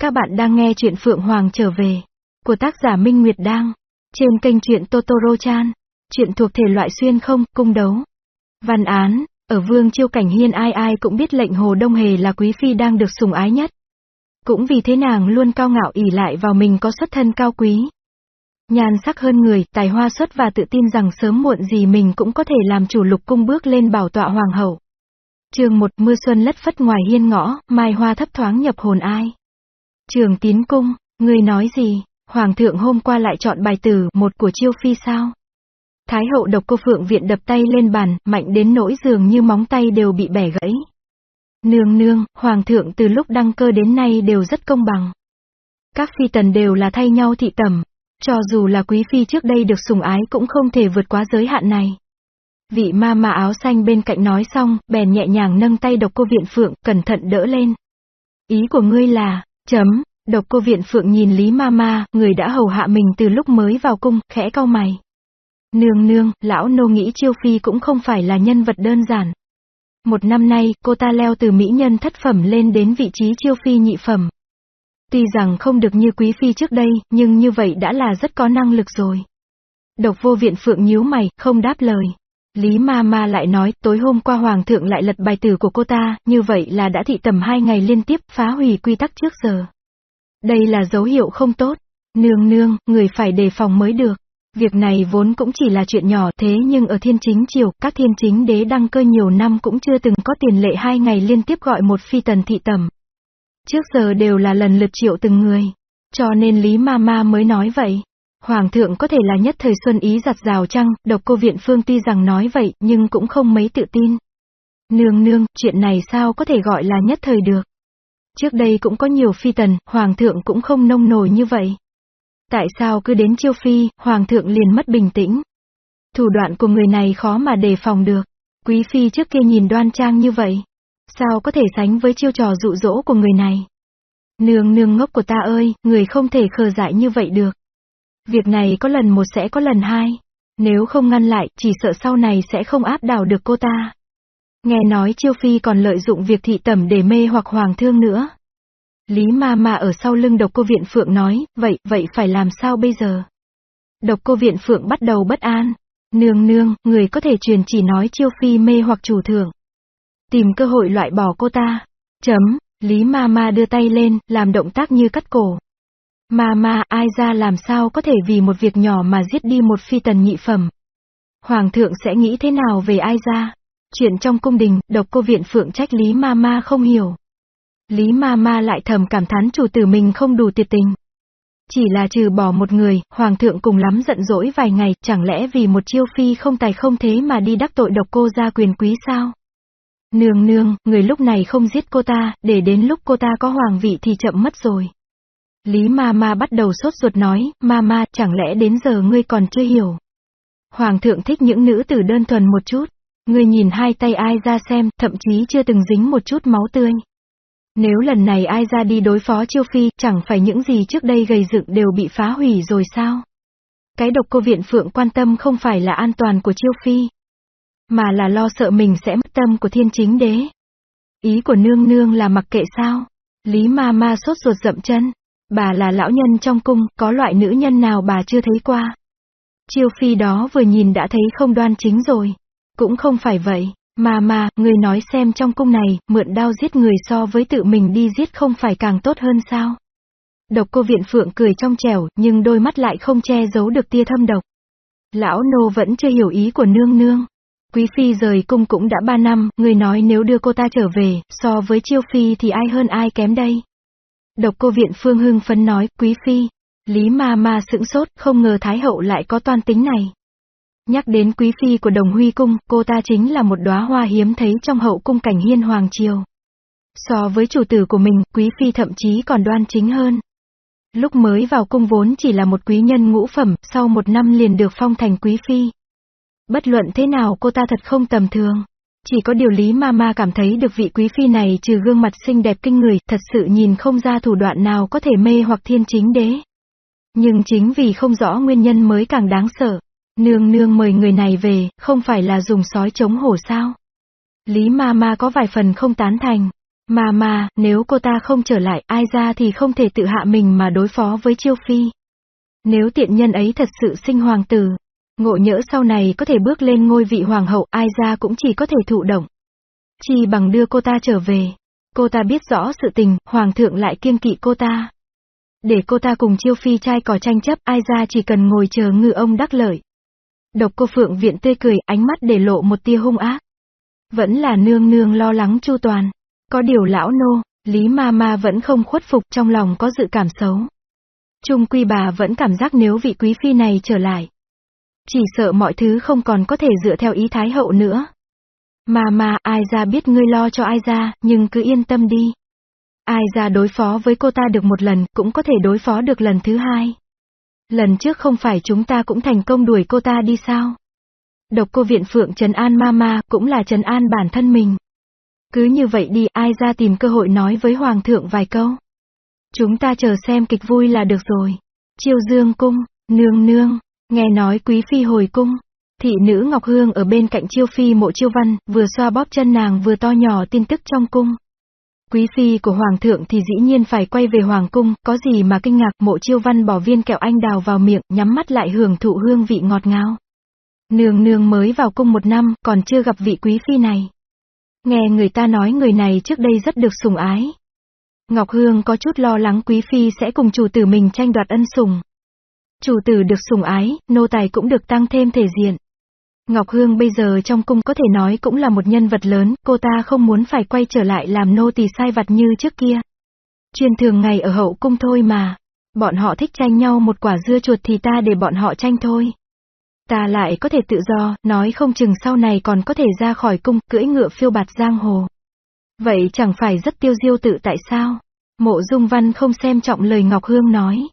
Các bạn đang nghe chuyện Phượng Hoàng trở về của tác giả Minh Nguyệt Đang trên kênh truyện Totoro Chan. Chuyện thuộc thể loại xuyên không, cung đấu. Văn án, ở Vương Chiêu Cảnh Hiên ai ai cũng biết lệnh Hồ Đông Hề là quý phi đang được sủng ái nhất. Cũng vì thế nàng luôn cao ngạo ỉ lại vào mình có xuất thân cao quý. Nhan sắc hơn người, tài hoa xuất và tự tin rằng sớm muộn gì mình cũng có thể làm chủ lục cung bước lên bảo tọa hoàng hậu. Trường một mưa xuân lất phất ngoài hiên ngõ, mai hoa thấp thoáng nhập hồn ai. Trường tín cung, ngươi nói gì, hoàng thượng hôm qua lại chọn bài tử một của chiêu phi sao? Thái hậu độc cô phượng viện đập tay lên bàn, mạnh đến nỗi dường như móng tay đều bị bẻ gãy. Nương nương, hoàng thượng từ lúc đăng cơ đến nay đều rất công bằng. Các phi tần đều là thay nhau thị tẩm, cho dù là quý phi trước đây được sủng ái cũng không thể vượt quá giới hạn này. Vị ma ma áo xanh bên cạnh nói xong, bèn nhẹ nhàng nâng tay độc cô viện phượng, cẩn thận đỡ lên. Ý của ngươi là, chấm, độc cô viện phượng nhìn Lý ma ma, người đã hầu hạ mình từ lúc mới vào cung, khẽ cau mày. Nương nương, lão nô nghĩ chiêu phi cũng không phải là nhân vật đơn giản. Một năm nay, cô ta leo từ mỹ nhân thất phẩm lên đến vị trí chiêu phi nhị phẩm. Tuy rằng không được như quý phi trước đây, nhưng như vậy đã là rất có năng lực rồi. Độc vô viện phượng nhíu mày, không đáp lời. Lý ma ma lại nói, tối hôm qua hoàng thượng lại lật bài tử của cô ta, như vậy là đã thị tầm hai ngày liên tiếp phá hủy quy tắc trước giờ. Đây là dấu hiệu không tốt. Nương nương, người phải đề phòng mới được. Việc này vốn cũng chỉ là chuyện nhỏ thế nhưng ở thiên chính triều, các thiên chính đế đăng cơ nhiều năm cũng chưa từng có tiền lệ hai ngày liên tiếp gọi một phi tần thị tầm. Trước giờ đều là lần lượt triệu từng người. Cho nên Lý Ma Ma mới nói vậy. Hoàng thượng có thể là nhất thời xuân ý giặt rào chăng, độc cô viện phương tuy rằng nói vậy, nhưng cũng không mấy tự tin. Nương nương, chuyện này sao có thể gọi là nhất thời được. Trước đây cũng có nhiều phi tần, hoàng thượng cũng không nông nổi như vậy. Tại sao cứ đến chiêu phi, hoàng thượng liền mất bình tĩnh? Thủ đoạn của người này khó mà đề phòng được. Quý phi trước kia nhìn đoan trang như vậy. Sao có thể sánh với chiêu trò dụ dỗ của người này? Nương nương ngốc của ta ơi, người không thể khờ dại như vậy được. Việc này có lần một sẽ có lần hai. Nếu không ngăn lại, chỉ sợ sau này sẽ không áp đảo được cô ta. Nghe nói Chiêu Phi còn lợi dụng việc thị tẩm để mê hoặc hoàng thương nữa. Lý ma ma ở sau lưng độc cô viện phượng nói, vậy, vậy phải làm sao bây giờ? Độc cô viện phượng bắt đầu bất an. Nương nương, người có thể truyền chỉ nói Chiêu Phi mê hoặc chủ thưởng. Tìm cơ hội loại bỏ cô ta. Chấm, Lý ma ma đưa tay lên, làm động tác như cắt cổ. Ma ma, ai ra làm sao có thể vì một việc nhỏ mà giết đi một phi tần nhị phẩm. Hoàng thượng sẽ nghĩ thế nào về ai ra? Chuyện trong cung đình, độc cô viện phượng trách Lý ma ma không hiểu. Lý ma ma lại thầm cảm thán chủ tử mình không đủ tuyệt tình. Chỉ là trừ bỏ một người, hoàng thượng cùng lắm giận dỗi vài ngày, chẳng lẽ vì một chiêu phi không tài không thế mà đi đắc tội độc cô ra quyền quý sao? Nương nương, người lúc này không giết cô ta, để đến lúc cô ta có hoàng vị thì chậm mất rồi. Lý ma ma bắt đầu sốt ruột nói, ma ma, chẳng lẽ đến giờ ngươi còn chưa hiểu. Hoàng thượng thích những nữ tử đơn thuần một chút. Ngươi nhìn hai tay ai ra xem, thậm chí chưa từng dính một chút máu tươi. Nếu lần này ai ra đi đối phó chiêu phi, chẳng phải những gì trước đây gầy dựng đều bị phá hủy rồi sao? Cái độc cô viện phượng quan tâm không phải là an toàn của chiêu phi, mà là lo sợ mình sẽ mất tâm của thiên chính đế. Ý của nương nương là mặc kệ sao? Lý ma ma sốt ruột dậm chân. Bà là lão nhân trong cung, có loại nữ nhân nào bà chưa thấy qua. Chiêu phi đó vừa nhìn đã thấy không đoan chính rồi. Cũng không phải vậy, mà mà, người nói xem trong cung này, mượn đao giết người so với tự mình đi giết không phải càng tốt hơn sao? Độc cô viện phượng cười trong trẻo, nhưng đôi mắt lại không che giấu được tia thâm độc. Lão nô vẫn chưa hiểu ý của nương nương. Quý phi rời cung cũng đã ba năm, người nói nếu đưa cô ta trở về, so với chiêu phi thì ai hơn ai kém đây? Độc cô viện phương hưng phấn nói, quý phi. Lý ma ma sững sốt, không ngờ Thái hậu lại có toan tính này. Nhắc đến quý phi của đồng huy cung, cô ta chính là một đóa hoa hiếm thấy trong hậu cung cảnh hiên hoàng triều. So với chủ tử của mình, quý phi thậm chí còn đoan chính hơn. Lúc mới vào cung vốn chỉ là một quý nhân ngũ phẩm, sau một năm liền được phong thành quý phi. Bất luận thế nào cô ta thật không tầm thường. Chỉ có điều lý ma ma cảm thấy được vị quý phi này trừ gương mặt xinh đẹp kinh người, thật sự nhìn không ra thủ đoạn nào có thể mê hoặc thiên chính đế. Nhưng chính vì không rõ nguyên nhân mới càng đáng sợ. Nương nương mời người này về, không phải là dùng sói chống hổ sao? Lý ma ma có vài phần không tán thành. Mama, nếu cô ta không trở lại, ai ra thì không thể tự hạ mình mà đối phó với Chiêu Phi. Nếu tiện nhân ấy thật sự sinh hoàng tử, ngộ nhỡ sau này có thể bước lên ngôi vị hoàng hậu, ai ra cũng chỉ có thể thụ động. Chỉ bằng đưa cô ta trở về. Cô ta biết rõ sự tình, hoàng thượng lại kiên kỵ cô ta. Để cô ta cùng chiêu phi trai cỏ tranh chấp, ai ra chỉ cần ngồi chờ ngư ông đắc lợi. Độc cô phượng viện tươi cười, ánh mắt để lộ một tia hung ác. Vẫn là nương nương lo lắng chu toàn. Có điều lão nô, Lý ma ma vẫn không khuất phục trong lòng có dự cảm xấu. Trung quy bà vẫn cảm giác nếu vị quý phi này trở lại. Chỉ sợ mọi thứ không còn có thể dựa theo ý thái hậu nữa. Mà mà, ai ra biết ngươi lo cho ai ra, nhưng cứ yên tâm đi. Ai ra đối phó với cô ta được một lần, cũng có thể đối phó được lần thứ hai. Lần trước không phải chúng ta cũng thành công đuổi cô ta đi sao? Độc cô viện phượng Trần An Mama cũng là Trần An bản thân mình. Cứ như vậy đi, ai ra tìm cơ hội nói với Hoàng thượng vài câu. Chúng ta chờ xem kịch vui là được rồi. Chiêu dương cung, nương nương, nghe nói quý phi hồi cung. Thị nữ Ngọc Hương ở bên cạnh chiêu phi mộ chiêu văn, vừa xoa bóp chân nàng vừa to nhỏ tin tức trong cung. Quý phi của hoàng thượng thì dĩ nhiên phải quay về hoàng cung, có gì mà kinh ngạc mộ chiêu văn bỏ viên kẹo anh đào vào miệng, nhắm mắt lại hưởng thụ hương vị ngọt ngào. Nương nương mới vào cung một năm, còn chưa gặp vị quý phi này. Nghe người ta nói người này trước đây rất được sủng ái. Ngọc Hương có chút lo lắng quý phi sẽ cùng chủ tử mình tranh đoạt ân sủng. Chủ tử được sủng ái, nô tài cũng được tăng thêm thể diện. Ngọc Hương bây giờ trong cung có thể nói cũng là một nhân vật lớn, cô ta không muốn phải quay trở lại làm nô tỳ sai vặt như trước kia. Chuyên thường ngày ở hậu cung thôi mà. Bọn họ thích tranh nhau một quả dưa chuột thì ta để bọn họ tranh thôi. Ta lại có thể tự do, nói không chừng sau này còn có thể ra khỏi cung, cưỡi ngựa phiêu bạt giang hồ. Vậy chẳng phải rất tiêu diêu tự tại sao? Mộ Dung Văn không xem trọng lời Ngọc Hương nói.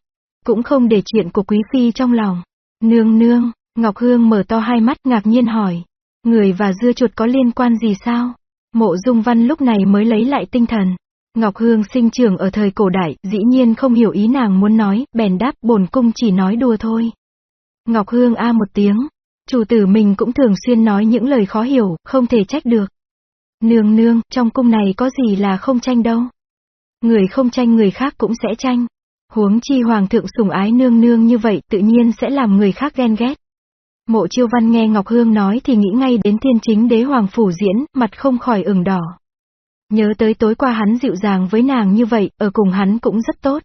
Cũng không để chuyện của Quý Phi trong lòng. Nương nương, Ngọc Hương mở to hai mắt ngạc nhiên hỏi. Người và dưa chuột có liên quan gì sao? Mộ Dung Văn lúc này mới lấy lại tinh thần. Ngọc Hương sinh trưởng ở thời cổ đại, dĩ nhiên không hiểu ý nàng muốn nói, bèn đáp bổn cung chỉ nói đùa thôi. Ngọc Hương a một tiếng. Chủ tử mình cũng thường xuyên nói những lời khó hiểu, không thể trách được. Nương nương, trong cung này có gì là không tranh đâu. Người không tranh người khác cũng sẽ tranh. Huống chi hoàng thượng sủng ái nương nương như vậy tự nhiên sẽ làm người khác ghen ghét. Mộ chiêu văn nghe Ngọc Hương nói thì nghĩ ngay đến thiên chính đế hoàng phủ diễn, mặt không khỏi ửng đỏ. Nhớ tới tối qua hắn dịu dàng với nàng như vậy, ở cùng hắn cũng rất tốt.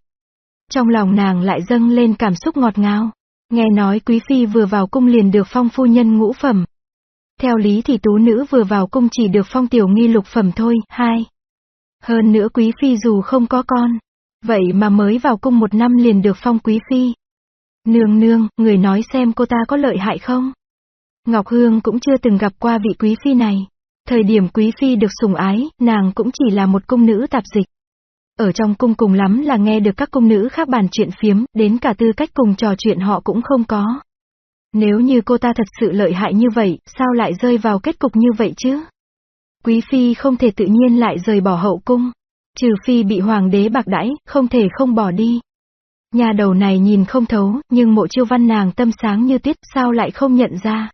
Trong lòng nàng lại dâng lên cảm xúc ngọt ngào. Nghe nói quý phi vừa vào cung liền được phong phu nhân ngũ phẩm. Theo lý thì tú nữ vừa vào cung chỉ được phong tiểu nghi lục phẩm thôi, hai. Hơn nữa quý phi dù không có con. Vậy mà mới vào cung một năm liền được phong quý phi. Nương nương, người nói xem cô ta có lợi hại không? Ngọc Hương cũng chưa từng gặp qua vị quý phi này. Thời điểm quý phi được sủng ái, nàng cũng chỉ là một cung nữ tạp dịch. Ở trong cung cùng lắm là nghe được các cung nữ khác bàn chuyện phiếm, đến cả tư cách cùng trò chuyện họ cũng không có. Nếu như cô ta thật sự lợi hại như vậy, sao lại rơi vào kết cục như vậy chứ? Quý phi không thể tự nhiên lại rời bỏ hậu cung. Trừ phi bị hoàng đế bạc đãi, không thể không bỏ đi. Nhà đầu này nhìn không thấu, nhưng mộ chiêu văn nàng tâm sáng như tuyết, sao lại không nhận ra?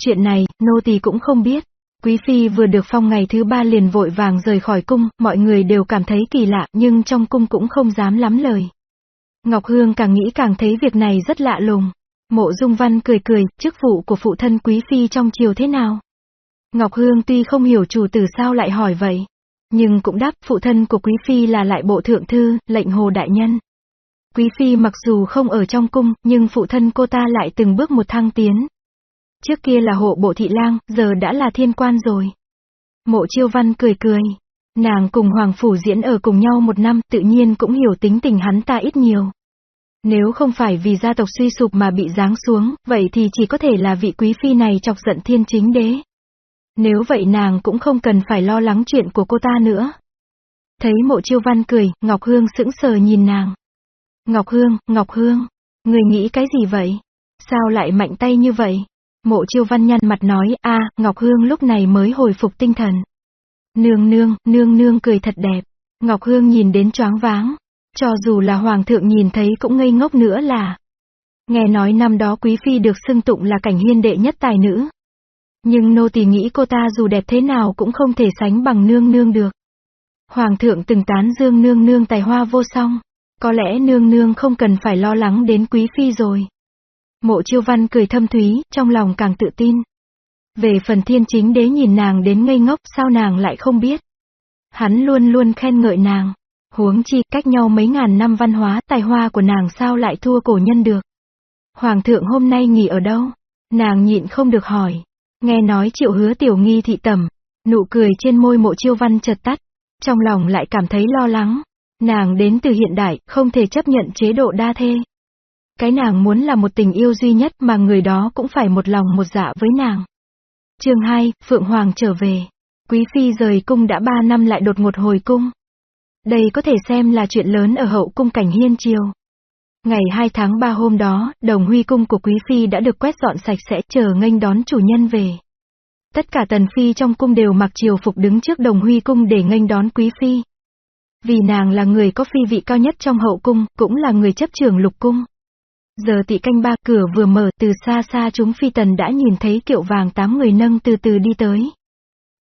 Chuyện này, nô tỳ cũng không biết. Quý phi vừa được phong ngày thứ ba liền vội vàng rời khỏi cung, mọi người đều cảm thấy kỳ lạ, nhưng trong cung cũng không dám lắm lời. Ngọc Hương càng nghĩ càng thấy việc này rất lạ lùng. Mộ Dung Văn cười cười, chức vụ của phụ thân quý phi trong triều thế nào? Ngọc Hương tuy không hiểu chủ tử sao lại hỏi vậy, nhưng cũng đáp phụ thân của quý phi là lại bộ thượng thư, lệnh hồ đại nhân. Quý phi mặc dù không ở trong cung, nhưng phụ thân cô ta lại từng bước một thăng tiến. Trước kia là hộ bộ thị lang, giờ đã là thiên quan rồi. Mộ chiêu văn cười cười. Nàng cùng Hoàng Phủ diễn ở cùng nhau một năm, tự nhiên cũng hiểu tính tình hắn ta ít nhiều. Nếu không phải vì gia tộc suy sụp mà bị giáng xuống, vậy thì chỉ có thể là vị quý phi này chọc giận thiên chính đế. Nếu vậy nàng cũng không cần phải lo lắng chuyện của cô ta nữa. Thấy mộ chiêu văn cười, Ngọc Hương sững sờ nhìn nàng. Ngọc Hương, Ngọc Hương, người nghĩ cái gì vậy? Sao lại mạnh tay như vậy? Mộ chiêu văn nhăn mặt nói, a Ngọc Hương lúc này mới hồi phục tinh thần. Nương nương, nương nương cười thật đẹp. Ngọc Hương nhìn đến choáng váng. Cho dù là hoàng thượng nhìn thấy cũng ngây ngốc nữa là. Nghe nói năm đó quý phi được xưng tụng là cảnh hiên đệ nhất tài nữ. Nhưng nô tỳ nghĩ cô ta dù đẹp thế nào cũng không thể sánh bằng nương nương được. Hoàng thượng từng tán dương nương nương tài hoa vô song. Có lẽ nương nương không cần phải lo lắng đến quý phi rồi. Mộ chiêu văn cười thâm thúy, trong lòng càng tự tin. Về phần thiên chính đế nhìn nàng đến ngây ngốc sao nàng lại không biết. Hắn luôn luôn khen ngợi nàng. Huống chi cách nhau mấy ngàn năm văn hóa tài hoa của nàng sao lại thua cổ nhân được. Hoàng thượng hôm nay nghỉ ở đâu? Nàng nhịn không được hỏi. Nghe nói triệu hứa tiểu nghi thị tẩm. Nụ cười trên môi mộ chiêu văn chợt tắt. Trong lòng lại cảm thấy lo lắng. Nàng đến từ hiện đại, không thể chấp nhận chế độ đa thê. Cái nàng muốn là một tình yêu duy nhất mà người đó cũng phải một lòng một dạ với nàng. chương 2, Phượng Hoàng trở về. Quý Phi rời cung đã 3 năm lại đột ngột hồi cung. Đây có thể xem là chuyện lớn ở hậu cung cảnh hiên triều. Ngày 2 tháng 3 hôm đó, đồng huy cung của Quý Phi đã được quét dọn sạch sẽ chờ nghênh đón chủ nhân về. Tất cả tần phi trong cung đều mặc triều phục đứng trước đồng huy cung để nghênh đón Quý Phi. Vì nàng là người có phi vị cao nhất trong hậu cung, cũng là người chấp trường lục cung. Giờ tị canh ba cửa vừa mở từ xa xa chúng phi tần đã nhìn thấy kiệu vàng tám người nâng từ từ đi tới.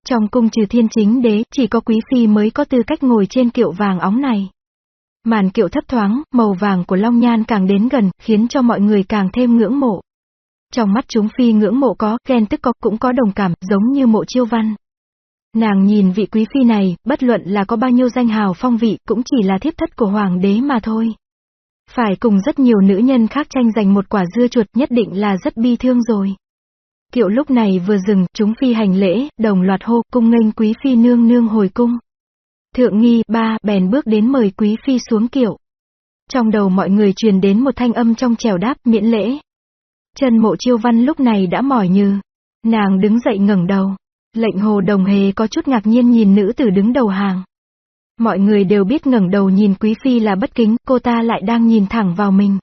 Trong cung trừ thiên chính đế, chỉ có quý phi mới có tư cách ngồi trên kiệu vàng óng này. Màn kiệu thấp thoáng, màu vàng của long nhan càng đến gần, khiến cho mọi người càng thêm ngưỡng mộ. Trong mắt chúng phi ngưỡng mộ có, ghen tức có, cũng có đồng cảm, giống như mộ chiêu văn. Nàng nhìn vị quý phi này, bất luận là có bao nhiêu danh hào phong vị, cũng chỉ là thiếp thất của hoàng đế mà thôi. Phải cùng rất nhiều nữ nhân khác tranh giành một quả dưa chuột nhất định là rất bi thương rồi. Kiệu lúc này vừa dừng, chúng phi hành lễ, đồng loạt hô, cung nghênh quý phi nương nương hồi cung. Thượng nghi, ba, bèn bước đến mời quý phi xuống kiệu. Trong đầu mọi người truyền đến một thanh âm trong trèo đáp, miễn lễ. Chân mộ chiêu văn lúc này đã mỏi như. Nàng đứng dậy ngẩng đầu. Lệnh hồ đồng hề có chút ngạc nhiên nhìn nữ tử đứng đầu hàng. Mọi người đều biết ngẩng đầu nhìn quý phi là bất kính, cô ta lại đang nhìn thẳng vào mình.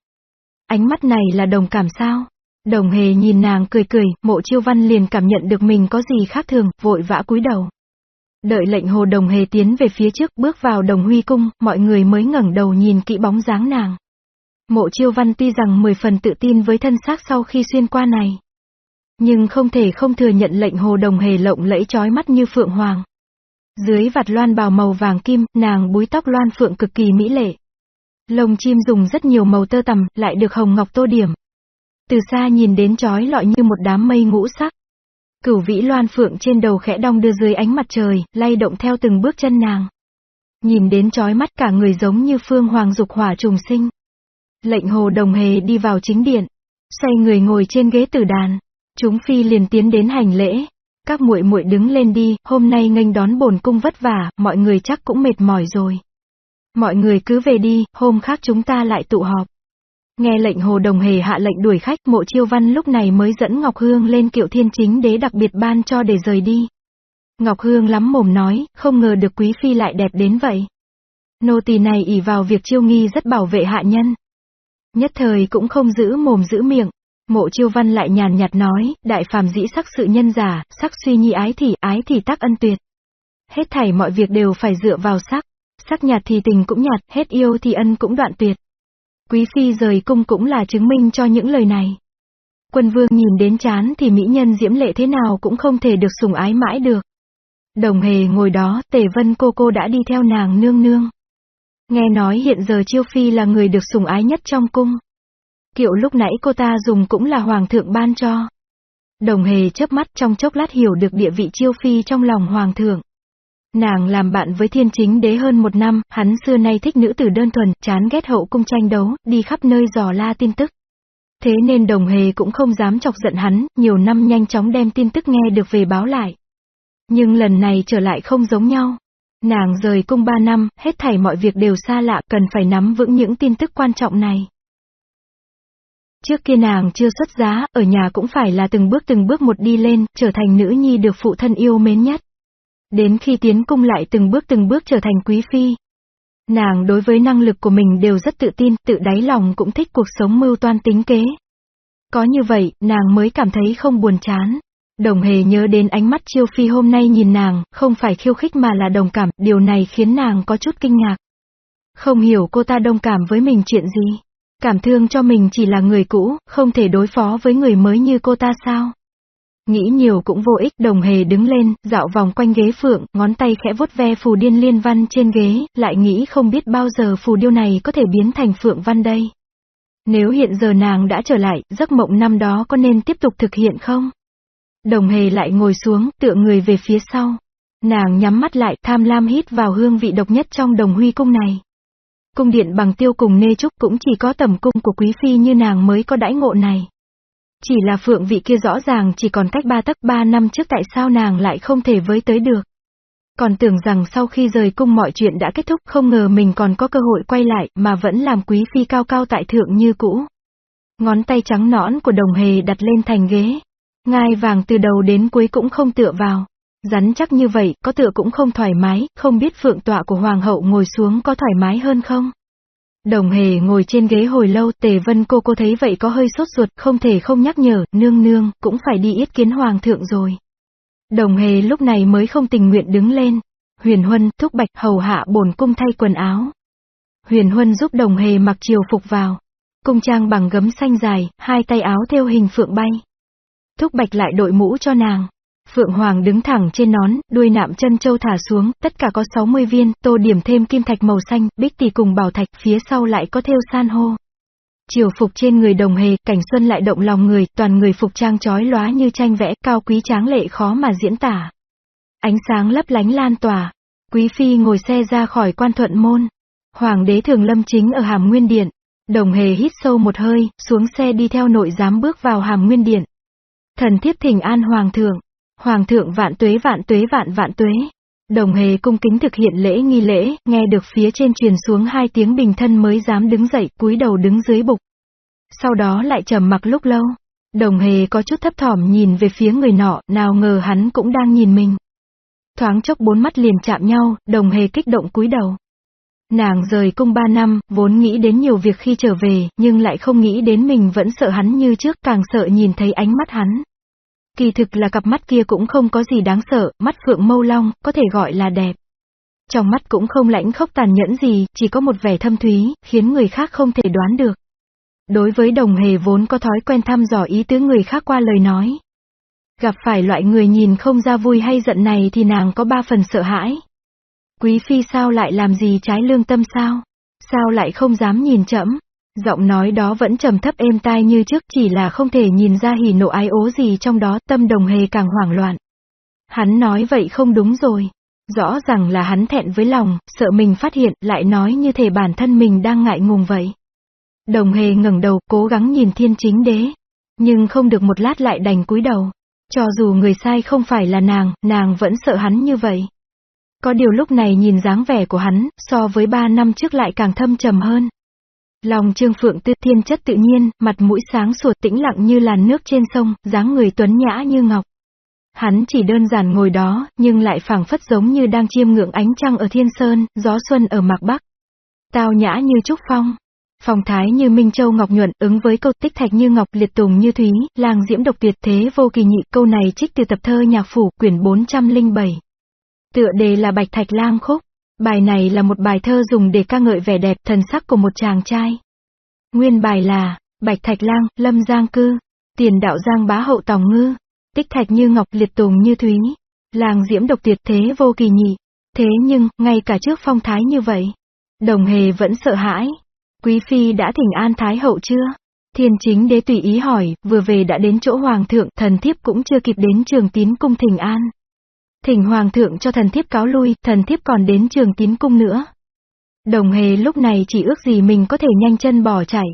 Ánh mắt này là đồng cảm sao? Đồng hề nhìn nàng cười cười, mộ chiêu văn liền cảm nhận được mình có gì khác thường, vội vã cúi đầu. Đợi lệnh hồ đồng hề tiến về phía trước bước vào đồng huy cung, mọi người mới ngẩng đầu nhìn kỹ bóng dáng nàng. Mộ chiêu văn tuy rằng mười phần tự tin với thân xác sau khi xuyên qua này. Nhưng không thể không thừa nhận lệnh hồ đồng hề lộng lẫy trói mắt như phượng hoàng. Dưới vạt loan bào màu vàng kim, nàng búi tóc loan phượng cực kỳ mỹ lệ. Lồng chim dùng rất nhiều màu tơ tằm, lại được hồng ngọc tô điểm. Từ xa nhìn đến trói lọi như một đám mây ngũ sắc. Cửu vĩ loan phượng trên đầu khẽ đong đưa dưới ánh mặt trời, lay động theo từng bước chân nàng. Nhìn đến trói mắt cả người giống như phương hoàng dục hỏa trùng sinh. Lệnh hồ đồng hề đi vào chính điện. Xoay người ngồi trên ghế tử đàn. Chúng phi liền tiến đến hành lễ. Các muội muội đứng lên đi, hôm nay nghênh đón bổn cung vất vả, mọi người chắc cũng mệt mỏi rồi. Mọi người cứ về đi, hôm khác chúng ta lại tụ họp. Nghe lệnh Hồ Đồng Hề hạ lệnh đuổi khách, mộ chiêu văn lúc này mới dẫn Ngọc Hương lên kiệu thiên chính đế đặc biệt ban cho để rời đi. Ngọc Hương lắm mồm nói, không ngờ được quý phi lại đẹp đến vậy. Nô tỳ này ỷ vào việc chiêu nghi rất bảo vệ hạ nhân. Nhất thời cũng không giữ mồm giữ miệng. Mộ chiêu văn lại nhàn nhạt nói, đại phàm dĩ sắc sự nhân giả, sắc suy nhi ái thì, ái thì tắc ân tuyệt. Hết thảy mọi việc đều phải dựa vào sắc. Sắc nhạt thì tình cũng nhạt, hết yêu thì ân cũng đoạn tuyệt. Quý phi rời cung cũng là chứng minh cho những lời này. Quân vương nhìn đến chán thì mỹ nhân diễm lệ thế nào cũng không thể được sủng ái mãi được. Đồng hề ngồi đó, tề vân cô cô đã đi theo nàng nương nương. Nghe nói hiện giờ chiêu phi là người được sủng ái nhất trong cung. Kiệu lúc nãy cô ta dùng cũng là hoàng thượng ban cho. Đồng hề chớp mắt trong chốc lát hiểu được địa vị chiêu phi trong lòng hoàng thượng. Nàng làm bạn với thiên chính đế hơn một năm, hắn xưa nay thích nữ tử đơn thuần, chán ghét hậu cung tranh đấu, đi khắp nơi dò la tin tức. Thế nên đồng hề cũng không dám chọc giận hắn, nhiều năm nhanh chóng đem tin tức nghe được về báo lại. Nhưng lần này trở lại không giống nhau. Nàng rời cung ba năm, hết thảy mọi việc đều xa lạ, cần phải nắm vững những tin tức quan trọng này. Trước kia nàng chưa xuất giá, ở nhà cũng phải là từng bước từng bước một đi lên, trở thành nữ nhi được phụ thân yêu mến nhất. Đến khi tiến cung lại từng bước từng bước trở thành quý phi. Nàng đối với năng lực của mình đều rất tự tin, tự đáy lòng cũng thích cuộc sống mưu toan tính kế. Có như vậy, nàng mới cảm thấy không buồn chán. Đồng hề nhớ đến ánh mắt chiêu phi hôm nay nhìn nàng, không phải khiêu khích mà là đồng cảm, điều này khiến nàng có chút kinh ngạc. Không hiểu cô ta đồng cảm với mình chuyện gì. Cảm thương cho mình chỉ là người cũ, không thể đối phó với người mới như cô ta sao? Nghĩ nhiều cũng vô ích, đồng hề đứng lên, dạo vòng quanh ghế phượng, ngón tay khẽ vuốt ve phù điên liên văn trên ghế, lại nghĩ không biết bao giờ phù điêu này có thể biến thành phượng văn đây. Nếu hiện giờ nàng đã trở lại, giấc mộng năm đó có nên tiếp tục thực hiện không? Đồng hề lại ngồi xuống, tựa người về phía sau. Nàng nhắm mắt lại, tham lam hít vào hương vị độc nhất trong đồng huy cung này. Cung điện bằng tiêu cùng nê trúc cũng chỉ có tầm cung của quý phi như nàng mới có đãi ngộ này. Chỉ là phượng vị kia rõ ràng chỉ còn cách ba tấc ba năm trước tại sao nàng lại không thể với tới được. Còn tưởng rằng sau khi rời cung mọi chuyện đã kết thúc không ngờ mình còn có cơ hội quay lại mà vẫn làm quý phi cao cao tại thượng như cũ. Ngón tay trắng nõn của đồng hề đặt lên thành ghế. Ngai vàng từ đầu đến cuối cũng không tựa vào. Rắn chắc như vậy, có tựa cũng không thoải mái, không biết phượng tọa của hoàng hậu ngồi xuống có thoải mái hơn không? Đồng hề ngồi trên ghế hồi lâu, tề vân cô cô thấy vậy có hơi sốt ruột, không thể không nhắc nhở, nương nương, cũng phải đi yết kiến hoàng thượng rồi. Đồng hề lúc này mới không tình nguyện đứng lên. Huyền Huân, thúc bạch, hầu hạ bổn cung thay quần áo. Huyền Huân giúp đồng hề mặc chiều phục vào. Cung trang bằng gấm xanh dài, hai tay áo theo hình phượng bay. Thúc bạch lại đội mũ cho nàng. Phượng Hoàng đứng thẳng trên nón, đuôi nạm chân châu thả xuống, tất cả có 60 viên, tô điểm thêm kim thạch màu xanh, bích tỷ cùng bảo thạch, phía sau lại có theo san hô. Chiều phục trên người đồng hề, cảnh xuân lại động lòng người, toàn người phục trang trói lóa như tranh vẽ, cao quý tráng lệ khó mà diễn tả. Ánh sáng lấp lánh lan tỏa. Quý phi ngồi xe ra khỏi quan thuận môn. Hoàng đế thường lâm chính ở hàm nguyên điện. Đồng hề hít sâu một hơi, xuống xe đi theo nội giám bước vào hàm nguyên điện. Thần thiếp thỉnh an hoàng thượng. Hoàng thượng vạn tuế vạn tuế vạn vạn tuế. Đồng hề cung kính thực hiện lễ nghi lễ, nghe được phía trên truyền xuống hai tiếng bình thân mới dám đứng dậy, cúi đầu đứng dưới bục. Sau đó lại trầm mặc lúc lâu. Đồng hề có chút thấp thỏm nhìn về phía người nọ, nào ngờ hắn cũng đang nhìn mình. Thoáng chốc bốn mắt liền chạm nhau, đồng hề kích động cúi đầu. Nàng rời cung ba năm, vốn nghĩ đến nhiều việc khi trở về, nhưng lại không nghĩ đến mình vẫn sợ hắn như trước, càng sợ nhìn thấy ánh mắt hắn. Kỳ thực là cặp mắt kia cũng không có gì đáng sợ, mắt phượng mâu long, có thể gọi là đẹp. Trong mắt cũng không lãnh khốc tàn nhẫn gì, chỉ có một vẻ thâm thúy, khiến người khác không thể đoán được. Đối với đồng hề vốn có thói quen thăm dò ý tứ người khác qua lời nói. Gặp phải loại người nhìn không ra vui hay giận này thì nàng có ba phần sợ hãi. Quý phi sao lại làm gì trái lương tâm sao? Sao lại không dám nhìn chậm? Giọng nói đó vẫn trầm thấp êm tai như trước chỉ là không thể nhìn ra hỉ nộ ái ố gì trong đó, tâm đồng hề càng hoảng loạn. Hắn nói vậy không đúng rồi. Rõ ràng là hắn thẹn với lòng, sợ mình phát hiện, lại nói như thể bản thân mình đang ngại ngùng vậy. Đồng hề ngẩng đầu, cố gắng nhìn thiên chính đế. Nhưng không được một lát lại đành cúi đầu. Cho dù người sai không phải là nàng, nàng vẫn sợ hắn như vậy. Có điều lúc này nhìn dáng vẻ của hắn, so với ba năm trước lại càng thâm trầm hơn. Lòng Trương Phượng Tư thiên chất tự nhiên, mặt mũi sáng sủa tĩnh lặng như làn nước trên sông, dáng người tuấn nhã như ngọc. Hắn chỉ đơn giản ngồi đó, nhưng lại phảng phất giống như đang chiêm ngưỡng ánh trăng ở thiên sơn, gió xuân ở mạc bắc. Tao nhã như trúc phong. Phong thái như Minh Châu Ngọc Nhuận, ứng với câu tích thạch như Ngọc liệt tùng như Thúy, làng diễm độc tuyệt thế vô kỳ nhị, câu này trích từ tập thơ nhạc phủ, quyển 407. Tựa đề là Bạch Thạch Lam Khúc. Bài này là một bài thơ dùng để ca ngợi vẻ đẹp thần sắc của một chàng trai. Nguyên bài là, Bạch Thạch Lang, Lâm Giang Cư, Tiền Đạo Giang Bá Hậu Tòng Ngư, Tích Thạch như Ngọc Liệt Tùng như Thúy, Làng Diễm độc tuyệt thế vô kỳ nhị. Thế nhưng, ngay cả trước phong thái như vậy, đồng hề vẫn sợ hãi. Quý Phi đã thỉnh an Thái Hậu chưa? Thiên chính đế tùy ý hỏi, vừa về đã đến chỗ Hoàng thượng, thần thiếp cũng chưa kịp đến trường tín cung thỉnh an. Thỉnh hoàng thượng cho thần thiếp cáo lui, thần thiếp còn đến trường tín cung nữa. Đồng hề lúc này chỉ ước gì mình có thể nhanh chân bỏ chạy.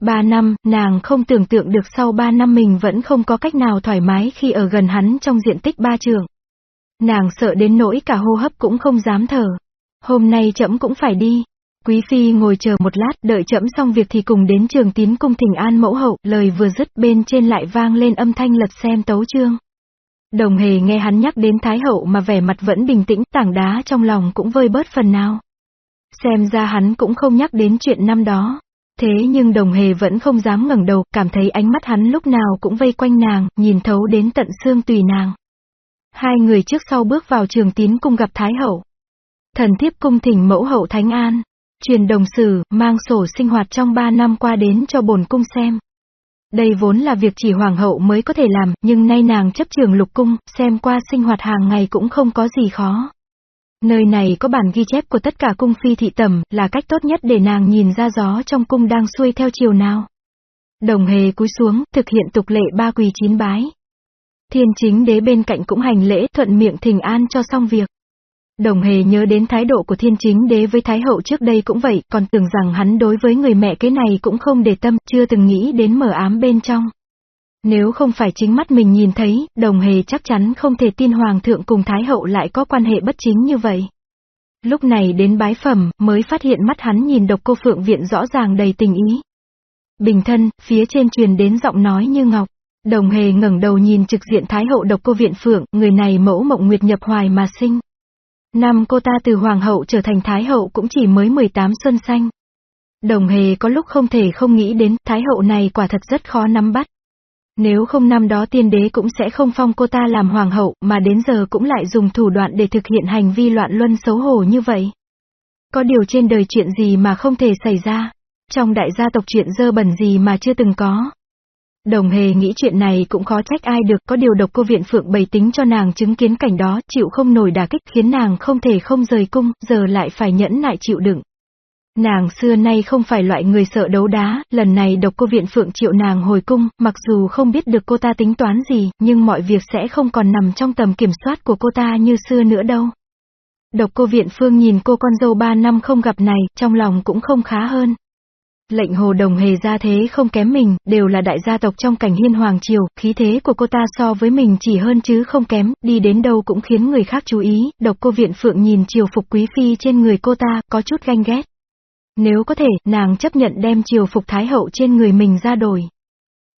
Ba năm, nàng không tưởng tượng được sau ba năm mình vẫn không có cách nào thoải mái khi ở gần hắn trong diện tích ba trường. Nàng sợ đến nỗi cả hô hấp cũng không dám thở. Hôm nay chậm cũng phải đi. Quý phi ngồi chờ một lát, đợi chậm xong việc thì cùng đến trường tín cung thỉnh an mẫu hậu, lời vừa dứt bên trên lại vang lên âm thanh lật xem tấu chương. Đồng hề nghe hắn nhắc đến Thái Hậu mà vẻ mặt vẫn bình tĩnh, tảng đá trong lòng cũng vơi bớt phần nào. Xem ra hắn cũng không nhắc đến chuyện năm đó. Thế nhưng đồng hề vẫn không dám ngẩng đầu, cảm thấy ánh mắt hắn lúc nào cũng vây quanh nàng, nhìn thấu đến tận xương tùy nàng. Hai người trước sau bước vào trường tín cung gặp Thái Hậu. Thần thiếp cung thỉnh mẫu hậu Thánh An, truyền đồng sử, mang sổ sinh hoạt trong ba năm qua đến cho bổn cung xem. Đây vốn là việc chỉ hoàng hậu mới có thể làm, nhưng nay nàng chấp trường lục cung, xem qua sinh hoạt hàng ngày cũng không có gì khó. Nơi này có bản ghi chép của tất cả cung phi thị tẩm, là cách tốt nhất để nàng nhìn ra gió trong cung đang xuôi theo chiều nào. Đồng hề cúi xuống, thực hiện tục lệ ba quỳ chín bái. Thiên chính đế bên cạnh cũng hành lễ thuận miệng thỉnh an cho xong việc. Đồng hề nhớ đến thái độ của thiên chính đế với thái hậu trước đây cũng vậy, còn tưởng rằng hắn đối với người mẹ cái này cũng không để tâm, chưa từng nghĩ đến mở ám bên trong. Nếu không phải chính mắt mình nhìn thấy, đồng hề chắc chắn không thể tin hoàng thượng cùng thái hậu lại có quan hệ bất chính như vậy. Lúc này đến bái phẩm, mới phát hiện mắt hắn nhìn độc cô phượng viện rõ ràng đầy tình ý. Bình thân, phía trên truyền đến giọng nói như ngọc. Đồng hề ngẩng đầu nhìn trực diện thái hậu độc cô viện phượng, người này mẫu mộng nguyệt nhập hoài mà sinh. Năm cô ta từ hoàng hậu trở thành thái hậu cũng chỉ mới 18 xuân xanh. Đồng hề có lúc không thể không nghĩ đến, thái hậu này quả thật rất khó nắm bắt. Nếu không năm đó tiên đế cũng sẽ không phong cô ta làm hoàng hậu, mà đến giờ cũng lại dùng thủ đoạn để thực hiện hành vi loạn luân xấu hổ như vậy. Có điều trên đời chuyện gì mà không thể xảy ra. Trong đại gia tộc chuyện dơ bẩn gì mà chưa từng có. Đồng hề nghĩ chuyện này cũng khó trách ai được, có điều độc cô viện phượng bày tính cho nàng chứng kiến cảnh đó, chịu không nổi đả kích khiến nàng không thể không rời cung, giờ lại phải nhẫn nại chịu đựng. Nàng xưa nay không phải loại người sợ đấu đá, lần này độc cô viện phượng triệu nàng hồi cung, mặc dù không biết được cô ta tính toán gì, nhưng mọi việc sẽ không còn nằm trong tầm kiểm soát của cô ta như xưa nữa đâu. Độc cô viện phương nhìn cô con dâu ba năm không gặp này, trong lòng cũng không khá hơn. Lệnh hồ đồng hề ra thế không kém mình, đều là đại gia tộc trong cảnh hiên hoàng triều, khí thế của cô ta so với mình chỉ hơn chứ không kém, đi đến đâu cũng khiến người khác chú ý, độc cô viện phượng nhìn triều phục quý phi trên người cô ta, có chút ganh ghét. Nếu có thể, nàng chấp nhận đem triều phục thái hậu trên người mình ra đổi.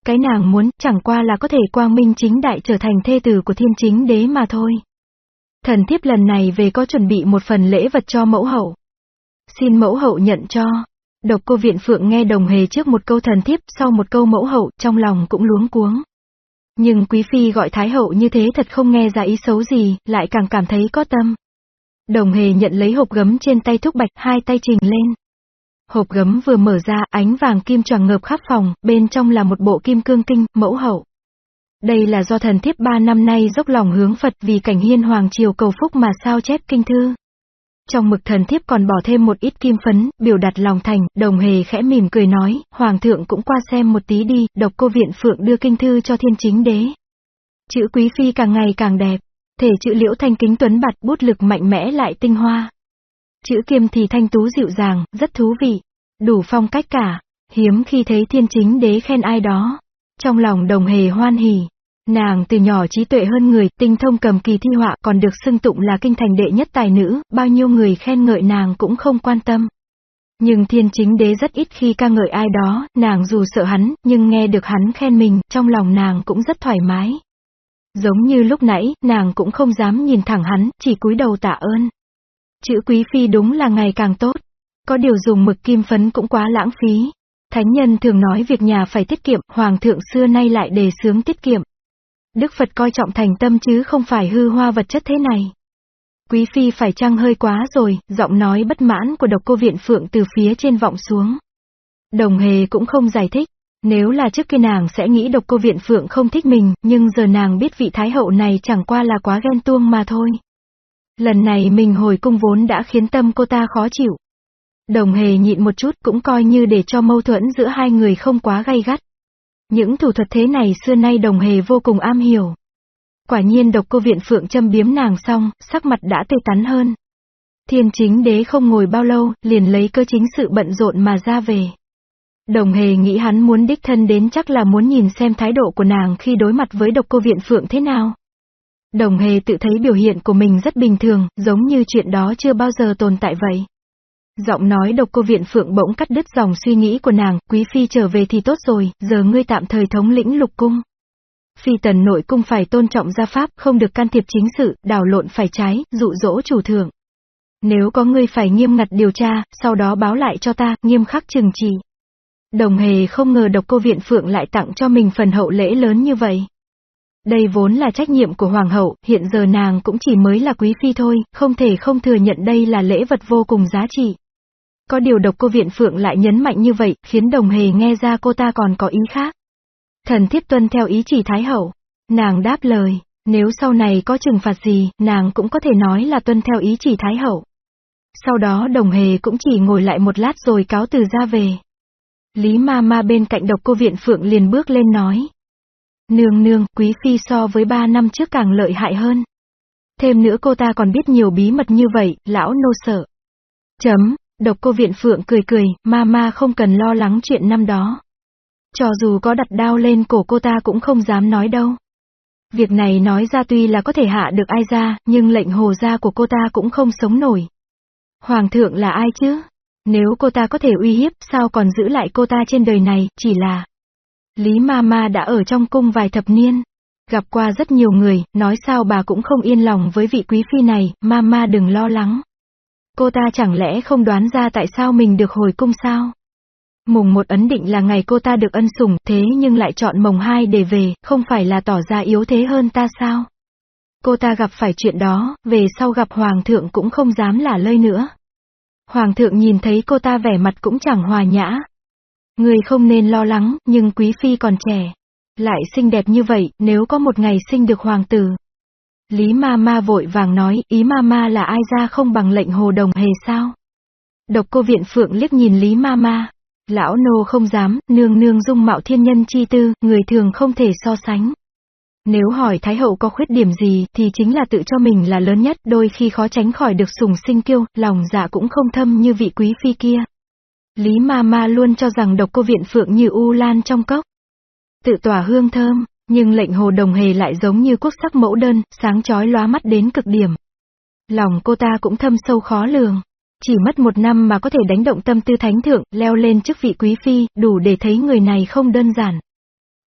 Cái nàng muốn, chẳng qua là có thể quang minh chính đại trở thành thê tử của thiên chính đế mà thôi. Thần thiếp lần này về có chuẩn bị một phần lễ vật cho mẫu hậu. Xin mẫu hậu nhận cho. Độc cô viện phượng nghe đồng hề trước một câu thần thiếp, sau một câu mẫu hậu, trong lòng cũng luống cuống. Nhưng quý phi gọi thái hậu như thế thật không nghe ra ý xấu gì, lại càng cảm thấy có tâm. Đồng hề nhận lấy hộp gấm trên tay thúc bạch, hai tay trình lên. Hộp gấm vừa mở ra, ánh vàng kim choàng ngợp khắp phòng, bên trong là một bộ kim cương kinh, mẫu hậu. Đây là do thần thiếp ba năm nay dốc lòng hướng Phật vì cảnh hiên hoàng triều cầu phúc mà sao chép kinh thư. Trong mực thần thiếp còn bỏ thêm một ít kim phấn, biểu đặt lòng thành, đồng hề khẽ mỉm cười nói, hoàng thượng cũng qua xem một tí đi, độc cô viện phượng đưa kinh thư cho thiên chính đế. Chữ quý phi càng ngày càng đẹp, thể chữ liễu thanh kính tuấn bạt bút lực mạnh mẽ lại tinh hoa. Chữ kiêm thì thanh tú dịu dàng, rất thú vị, đủ phong cách cả, hiếm khi thấy thiên chính đế khen ai đó. Trong lòng đồng hề hoan hỉ, Nàng từ nhỏ trí tuệ hơn người, tinh thông cầm kỳ thi họa còn được xưng tụng là kinh thành đệ nhất tài nữ, bao nhiêu người khen ngợi nàng cũng không quan tâm. Nhưng thiên chính đế rất ít khi ca ngợi ai đó, nàng dù sợ hắn, nhưng nghe được hắn khen mình, trong lòng nàng cũng rất thoải mái. Giống như lúc nãy, nàng cũng không dám nhìn thẳng hắn, chỉ cúi đầu tạ ơn. Chữ quý phi đúng là ngày càng tốt. Có điều dùng mực kim phấn cũng quá lãng phí. Thánh nhân thường nói việc nhà phải tiết kiệm, hoàng thượng xưa nay lại đề sướng tiết kiệm. Đức Phật coi trọng thành tâm chứ không phải hư hoa vật chất thế này. Quý phi phải chăng hơi quá rồi, giọng nói bất mãn của độc cô viện phượng từ phía trên vọng xuống. Đồng hề cũng không giải thích. Nếu là trước kia nàng sẽ nghĩ độc cô viện phượng không thích mình, nhưng giờ nàng biết vị thái hậu này chẳng qua là quá ghen tuông mà thôi. Lần này mình hồi cung vốn đã khiến tâm cô ta khó chịu. Đồng hề nhịn một chút cũng coi như để cho mâu thuẫn giữa hai người không quá gay gắt. Những thủ thuật thế này xưa nay đồng hề vô cùng am hiểu. Quả nhiên độc cô viện phượng châm biếm nàng xong, sắc mặt đã tê tắn hơn. Thiên chính đế không ngồi bao lâu, liền lấy cơ chính sự bận rộn mà ra về. Đồng hề nghĩ hắn muốn đích thân đến chắc là muốn nhìn xem thái độ của nàng khi đối mặt với độc cô viện phượng thế nào. Đồng hề tự thấy biểu hiện của mình rất bình thường, giống như chuyện đó chưa bao giờ tồn tại vậy. Giọng nói độc cô viện phượng bỗng cắt đứt dòng suy nghĩ của nàng, quý phi trở về thì tốt rồi, giờ ngươi tạm thời thống lĩnh lục cung. Phi tần nội cung phải tôn trọng gia pháp, không được can thiệp chính sự, đảo lộn phải trái, dụ dỗ chủ thượng. Nếu có ngươi phải nghiêm ngặt điều tra, sau đó báo lại cho ta, nghiêm khắc trừng trị. Đồng hề không ngờ độc cô viện phượng lại tặng cho mình phần hậu lễ lớn như vậy. Đây vốn là trách nhiệm của hoàng hậu, hiện giờ nàng cũng chỉ mới là quý phi thôi, không thể không thừa nhận đây là lễ vật vô cùng giá trị. Có điều độc cô viện phượng lại nhấn mạnh như vậy, khiến đồng hề nghe ra cô ta còn có ý khác. Thần thiếp tuân theo ý chỉ Thái Hậu. Nàng đáp lời, nếu sau này có trừng phạt gì, nàng cũng có thể nói là tuân theo ý chỉ Thái Hậu. Sau đó đồng hề cũng chỉ ngồi lại một lát rồi cáo từ ra về. Lý ma ma bên cạnh độc cô viện phượng liền bước lên nói. Nương nương, quý phi so với ba năm trước càng lợi hại hơn. Thêm nữa cô ta còn biết nhiều bí mật như vậy, lão nô sợ. Chấm, độc cô viện phượng cười cười, ma ma không cần lo lắng chuyện năm đó. Cho dù có đặt đao lên cổ cô ta cũng không dám nói đâu. Việc này nói ra tuy là có thể hạ được ai ra, nhưng lệnh hồ gia của cô ta cũng không sống nổi. Hoàng thượng là ai chứ? Nếu cô ta có thể uy hiếp, sao còn giữ lại cô ta trên đời này, chỉ là... Lý ma ma đã ở trong cung vài thập niên. Gặp qua rất nhiều người, nói sao bà cũng không yên lòng với vị quý phi này, ma ma đừng lo lắng. Cô ta chẳng lẽ không đoán ra tại sao mình được hồi cung sao? Mùng một ấn định là ngày cô ta được ân sủng, thế nhưng lại chọn mồng hai để về, không phải là tỏ ra yếu thế hơn ta sao? Cô ta gặp phải chuyện đó, về sau gặp hoàng thượng cũng không dám là lơi nữa. Hoàng thượng nhìn thấy cô ta vẻ mặt cũng chẳng hòa nhã. Người không nên lo lắng, nhưng quý phi còn trẻ. Lại xinh đẹp như vậy, nếu có một ngày sinh được hoàng tử. Lý ma ma vội vàng nói, ý ma ma là ai ra không bằng lệnh hồ đồng hề sao? Độc cô viện phượng liếc nhìn Lý ma ma. Lão nô không dám, nương nương dung mạo thiên nhân chi tư, người thường không thể so sánh. Nếu hỏi Thái Hậu có khuyết điểm gì thì chính là tự cho mình là lớn nhất, đôi khi khó tránh khỏi được sùng sinh kiêu, lòng dạ cũng không thâm như vị quý phi kia. Lý ma ma luôn cho rằng độc cô viện phượng như u lan trong cốc. Tự tỏa hương thơm, nhưng lệnh hồ đồng hề lại giống như quốc sắc mẫu đơn, sáng chói lóa mắt đến cực điểm. Lòng cô ta cũng thâm sâu khó lường. Chỉ mất một năm mà có thể đánh động tâm tư thánh thượng, leo lên chức vị quý phi, đủ để thấy người này không đơn giản.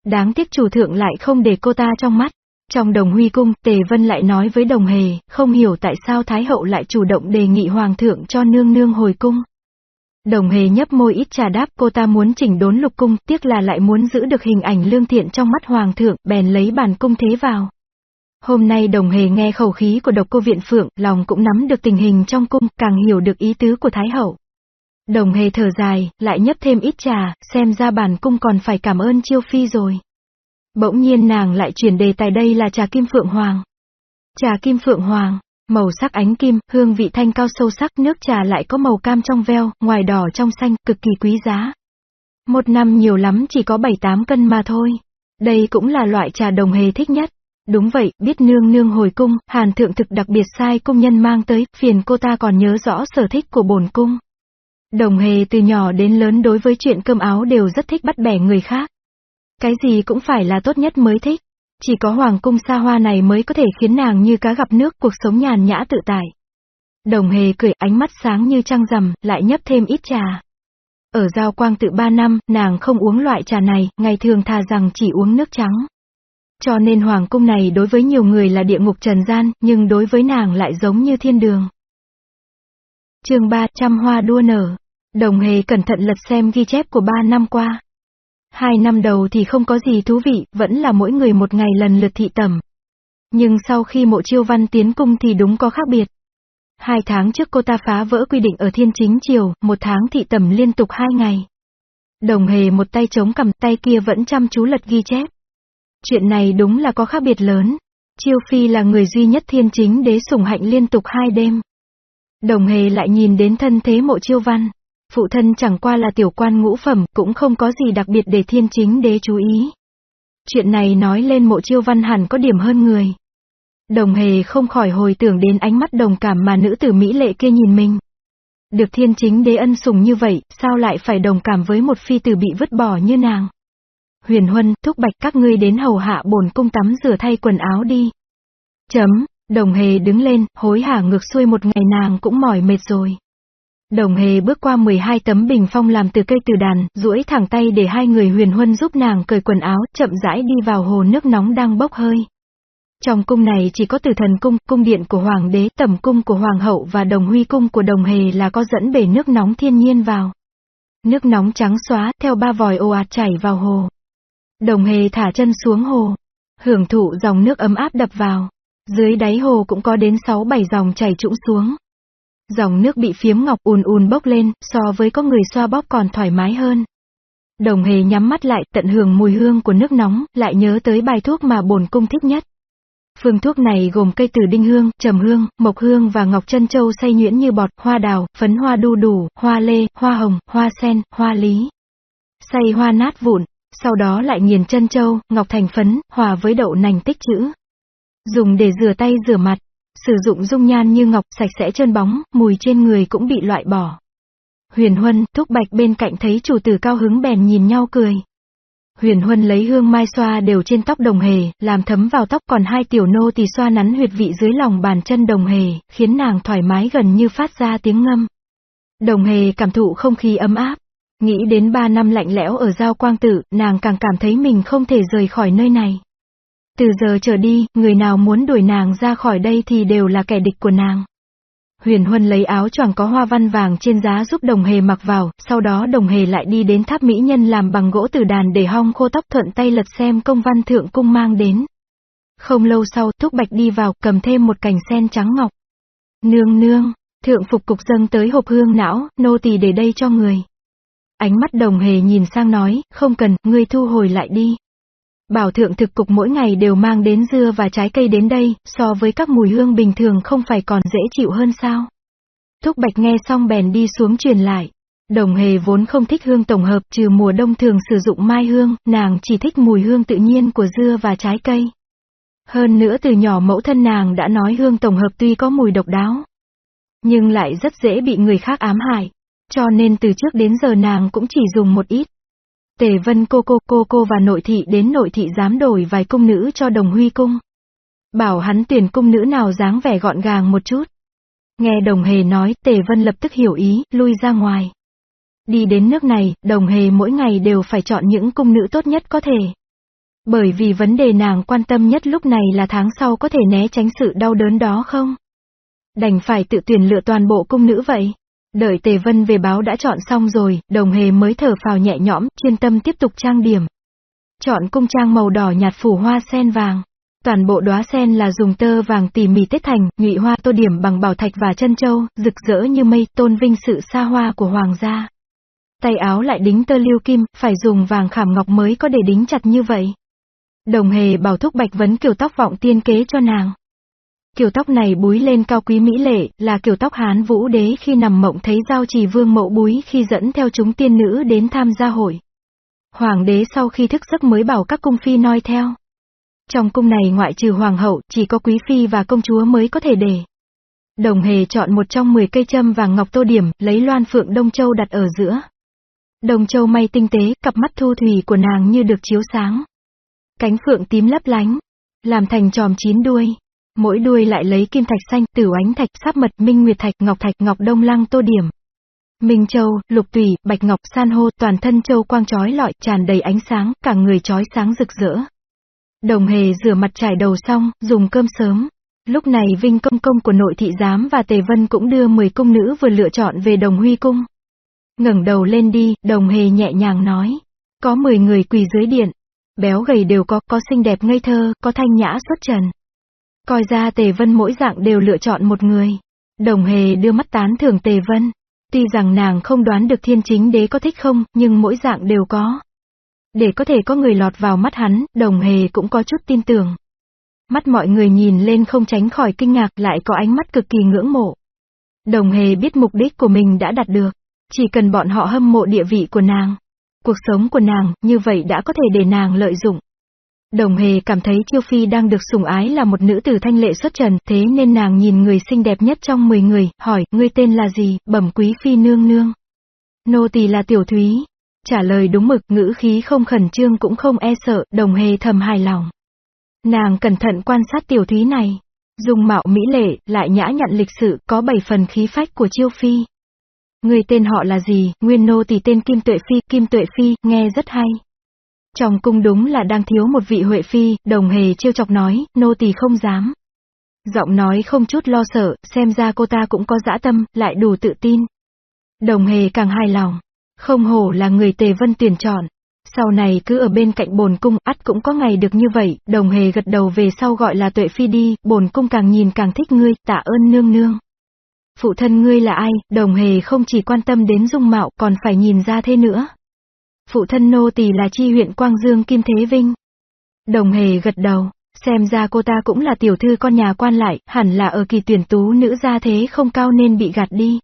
Đáng tiếc chủ thượng lại không để cô ta trong mắt. Trong đồng huy cung, Tề Vân lại nói với đồng hề, không hiểu tại sao Thái hậu lại chủ động đề nghị hoàng thượng cho nương nương hồi cung. Đồng hề nhấp môi ít trà đáp cô ta muốn chỉnh đốn lục cung, tiếc là lại muốn giữ được hình ảnh lương thiện trong mắt hoàng thượng, bèn lấy bản cung thế vào. Hôm nay đồng hề nghe khẩu khí của độc cô viện phượng, lòng cũng nắm được tình hình trong cung, càng hiểu được ý tứ của Thái hậu. Đồng hề thở dài, lại nhấp thêm ít trà, xem ra bản cung còn phải cảm ơn chiêu phi rồi. Bỗng nhiên nàng lại chuyển đề tài đây là trà kim phượng hoàng. Trà kim phượng hoàng, màu sắc ánh kim, hương vị thanh cao sâu sắc, nước trà lại có màu cam trong veo, ngoài đỏ trong xanh, cực kỳ quý giá. Một năm nhiều lắm chỉ có 7-8 cân mà thôi. Đây cũng là loại trà đồng hề thích nhất. Đúng vậy, biết nương nương hồi cung, hàn thượng thực đặc biệt sai cung nhân mang tới, phiền cô ta còn nhớ rõ sở thích của bổn cung. Đồng hề từ nhỏ đến lớn đối với chuyện cơm áo đều rất thích bắt bẻ người khác. Cái gì cũng phải là tốt nhất mới thích. Chỉ có hoàng cung xa hoa này mới có thể khiến nàng như cá gặp nước cuộc sống nhàn nhã tự tại. Đồng hề cười ánh mắt sáng như trăng rằm, lại nhấp thêm ít trà. Ở giao quang tự ba năm, nàng không uống loại trà này, ngày thường thà rằng chỉ uống nước trắng. Cho nên hoàng cung này đối với nhiều người là địa ngục trần gian, nhưng đối với nàng lại giống như thiên đường chương 300 hoa đua nở. Đồng hề cẩn thận lật xem ghi chép của ba năm qua. Hai năm đầu thì không có gì thú vị, vẫn là mỗi người một ngày lần lượt thị tẩm. Nhưng sau khi mộ chiêu văn tiến cung thì đúng có khác biệt. Hai tháng trước cô ta phá vỡ quy định ở thiên chính triều, một tháng thị tẩm liên tục hai ngày. Đồng hề một tay chống cầm tay kia vẫn chăm chú lật ghi chép. Chuyện này đúng là có khác biệt lớn. Chiêu Phi là người duy nhất thiên chính đế sủng hạnh liên tục hai đêm. Đồng hề lại nhìn đến thân thế mộ chiêu văn. Phụ thân chẳng qua là tiểu quan ngũ phẩm, cũng không có gì đặc biệt để thiên chính đế chú ý. Chuyện này nói lên mộ chiêu văn hẳn có điểm hơn người. Đồng hề không khỏi hồi tưởng đến ánh mắt đồng cảm mà nữ tử Mỹ lệ kia nhìn mình. Được thiên chính đế ân sủng như vậy, sao lại phải đồng cảm với một phi tử bị vứt bỏ như nàng? Huyền Huân, thúc bạch các ngươi đến hầu hạ bổn cung tắm rửa thay quần áo đi. Chấm, Đồng hề đứng lên, hối hả ngược xuôi một ngày nàng cũng mỏi mệt rồi. Đồng hề bước qua 12 tấm bình phong làm từ cây từ đàn, duỗi thẳng tay để hai người huyền huân giúp nàng cởi quần áo, chậm rãi đi vào hồ nước nóng đang bốc hơi. Trong cung này chỉ có từ thần cung, cung điện của hoàng đế, tẩm cung của hoàng hậu và đồng huy cung của đồng hề là có dẫn bể nước nóng thiên nhiên vào. Nước nóng trắng xóa, theo ba vòi ồ ạt chảy vào hồ. Đồng hề thả chân xuống hồ, hưởng thụ dòng nước ấm áp đập vào. Dưới đáy hồ cũng có đến 6-7 dòng chảy trũng xuống. Dòng nước bị phiếm ngọc ùn ùn bốc lên, so với có người xoa bóp còn thoải mái hơn. Đồng hề nhắm mắt lại, tận hưởng mùi hương của nước nóng, lại nhớ tới bài thuốc mà bổn cung thích nhất. Phương thuốc này gồm cây từ đinh hương, trầm hương, mộc hương và ngọc chân châu xay nhuyễn như bọt, hoa đào, phấn hoa đu đủ, hoa lê, hoa hồng, hoa sen, hoa lý. Xay hoa nát vụn, sau đó lại nghiền chân châu, ngọc thành phấn, hòa với đậu nành tích chữ. Dùng để rửa tay rửa mặt, sử dụng dung nhan như ngọc sạch sẽ trơn bóng, mùi trên người cũng bị loại bỏ. Huyền Huân, Thúc Bạch bên cạnh thấy chủ tử cao hứng bèn nhìn nhau cười. Huyền Huân lấy hương mai xoa đều trên tóc đồng hề, làm thấm vào tóc còn hai tiểu nô tỳ xoa nắn huyệt vị dưới lòng bàn chân đồng hề, khiến nàng thoải mái gần như phát ra tiếng ngâm. Đồng hề cảm thụ không khí ấm áp. Nghĩ đến ba năm lạnh lẽo ở giao quang tử, nàng càng cảm thấy mình không thể rời khỏi nơi này. Từ giờ trở đi, người nào muốn đuổi nàng ra khỏi đây thì đều là kẻ địch của nàng. Huyền Huân lấy áo choàng có hoa văn vàng trên giá giúp đồng hề mặc vào, sau đó đồng hề lại đi đến tháp mỹ nhân làm bằng gỗ từ đàn để hong khô tóc thuận tay lật xem công văn thượng cung mang đến. Không lâu sau, Thúc Bạch đi vào, cầm thêm một cành sen trắng ngọc. Nương nương, thượng phục cục dâng tới hộp hương não, nô tỳ để đây cho người. Ánh mắt đồng hề nhìn sang nói, không cần, ngươi thu hồi lại đi. Bảo thượng thực cục mỗi ngày đều mang đến dưa và trái cây đến đây, so với các mùi hương bình thường không phải còn dễ chịu hơn sao. Thúc Bạch nghe xong bèn đi xuống truyền lại. Đồng hề vốn không thích hương tổng hợp trừ mùa đông thường sử dụng mai hương, nàng chỉ thích mùi hương tự nhiên của dưa và trái cây. Hơn nữa từ nhỏ mẫu thân nàng đã nói hương tổng hợp tuy có mùi độc đáo, nhưng lại rất dễ bị người khác ám hại. Cho nên từ trước đến giờ nàng cũng chỉ dùng một ít. Tề vân cô cô cô cô và nội thị đến nội thị dám đổi vài cung nữ cho đồng huy cung. Bảo hắn tuyển cung nữ nào dáng vẻ gọn gàng một chút. Nghe đồng hề nói, tề vân lập tức hiểu ý, lui ra ngoài. Đi đến nước này, đồng hề mỗi ngày đều phải chọn những cung nữ tốt nhất có thể. Bởi vì vấn đề nàng quan tâm nhất lúc này là tháng sau có thể né tránh sự đau đớn đó không? Đành phải tự tuyển lựa toàn bộ cung nữ vậy. Đợi Tề Vân về báo đã chọn xong rồi, đồng hề mới thở phào nhẹ nhõm, chuyên tâm tiếp tục trang điểm. Chọn cung trang màu đỏ nhạt phủ hoa sen vàng. Toàn bộ đóa sen là dùng tơ vàng tỉ mỉ tết thành, nhụy hoa tô điểm bằng bảo thạch và chân châu, rực rỡ như mây, tôn vinh sự xa hoa của hoàng gia. Tay áo lại đính tơ liêu kim, phải dùng vàng khảm ngọc mới có để đính chặt như vậy. Đồng hề bảo thúc bạch vấn kiểu tóc vọng tiên kế cho nàng. Kiểu tóc này búi lên cao quý mỹ lệ, là kiểu tóc Hán Vũ Đế khi nằm mộng thấy giao trì vương mẫu búi khi dẫn theo chúng tiên nữ đến tham gia hội. Hoàng đế sau khi thức giấc mới bảo các cung phi noi theo. Trong cung này ngoại trừ hoàng hậu, chỉ có quý phi và công chúa mới có thể để. Đồng hề chọn một trong 10 cây châm vàng ngọc tô điểm, lấy loan phượng Đông Châu đặt ở giữa. đồng Châu may tinh tế, cặp mắt thu thủy của nàng như được chiếu sáng. Cánh phượng tím lấp lánh, làm thành tròm chín đuôi. Mỗi đuôi lại lấy kim thạch xanh, tử ánh thạch, sáp mật, minh nguyệt thạch, ngọc thạch, ngọc đông lăng tô điểm. Minh châu, lục tùy, bạch ngọc, san hô, toàn thân châu quang chói lọi, tràn đầy ánh sáng, cả người chói sáng rực rỡ. Đồng hề rửa mặt trải đầu xong, dùng cơm sớm. Lúc này Vinh Công Công của nội thị giám và Tề Vân cũng đưa 10 cung nữ vừa lựa chọn về đồng huy cung. ngẩng đầu lên đi, đồng hề nhẹ nhàng nói. Có 10 người quỳ dưới điện. Béo gầy đều có, có xinh đẹp ngây thơ, có thanh nhã xuất trần. Coi ra Tề Vân mỗi dạng đều lựa chọn một người. Đồng hề đưa mắt tán thưởng Tề Vân. Tuy rằng nàng không đoán được thiên chính đế có thích không, nhưng mỗi dạng đều có. Để có thể có người lọt vào mắt hắn, đồng hề cũng có chút tin tưởng. Mắt mọi người nhìn lên không tránh khỏi kinh ngạc lại có ánh mắt cực kỳ ngưỡng mộ. Đồng hề biết mục đích của mình đã đạt được. Chỉ cần bọn họ hâm mộ địa vị của nàng. Cuộc sống của nàng, như vậy đã có thể để nàng lợi dụng. Đồng hề cảm thấy Chiêu Phi đang được sủng ái là một nữ tử thanh lệ xuất trần, thế nên nàng nhìn người xinh đẹp nhất trong 10 người, hỏi, ngươi tên là gì, bẩm quý Phi nương nương. Nô tỳ là Tiểu Thúy. Trả lời đúng mực, ngữ khí không khẩn trương cũng không e sợ, đồng hề thầm hài lòng. Nàng cẩn thận quan sát Tiểu Thúy này. Dùng mạo mỹ lệ, lại nhã nhặn lịch sự, có bảy phần khí phách của Chiêu Phi. Người tên họ là gì, nguyên nô tỳ tên Kim Tuệ Phi, Kim Tuệ Phi, nghe rất hay. Trong cung đúng là đang thiếu một vị Huệ Phi, đồng hề trêu chọc nói, nô tỳ không dám. Giọng nói không chút lo sợ, xem ra cô ta cũng có dã tâm, lại đủ tự tin. Đồng hề càng hài lòng. Không hổ là người tề vân tuyển chọn. Sau này cứ ở bên cạnh bồn cung, ắt cũng có ngày được như vậy, đồng hề gật đầu về sau gọi là tuệ phi đi, bồn cung càng nhìn càng thích ngươi, tạ ơn nương nương. Phụ thân ngươi là ai, đồng hề không chỉ quan tâm đến dung mạo còn phải nhìn ra thế nữa. Phụ thân nô tỳ là chi huyện Quang Dương Kim Thế Vinh. Đồng hề gật đầu, xem ra cô ta cũng là tiểu thư con nhà quan lại, hẳn là ở kỳ tuyển tú nữ gia thế không cao nên bị gạt đi.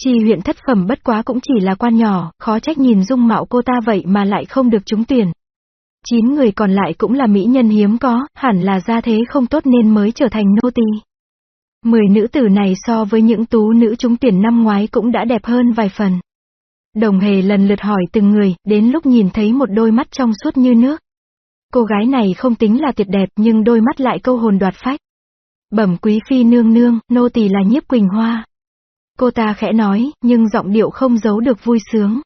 Chi huyện thất phẩm bất quá cũng chỉ là quan nhỏ, khó trách nhìn dung mạo cô ta vậy mà lại không được trúng tuyển. Chín người còn lại cũng là mỹ nhân hiếm có, hẳn là gia thế không tốt nên mới trở thành nô tỳ. Mười nữ tử này so với những tú nữ trúng tuyển năm ngoái cũng đã đẹp hơn vài phần. Đồng hề lần lượt hỏi từng người, đến lúc nhìn thấy một đôi mắt trong suốt như nước. Cô gái này không tính là tuyệt đẹp nhưng đôi mắt lại câu hồn đoạt phách. Bẩm quý phi nương nương, nô tỳ là nhiếp quỳnh hoa. Cô ta khẽ nói, nhưng giọng điệu không giấu được vui sướng.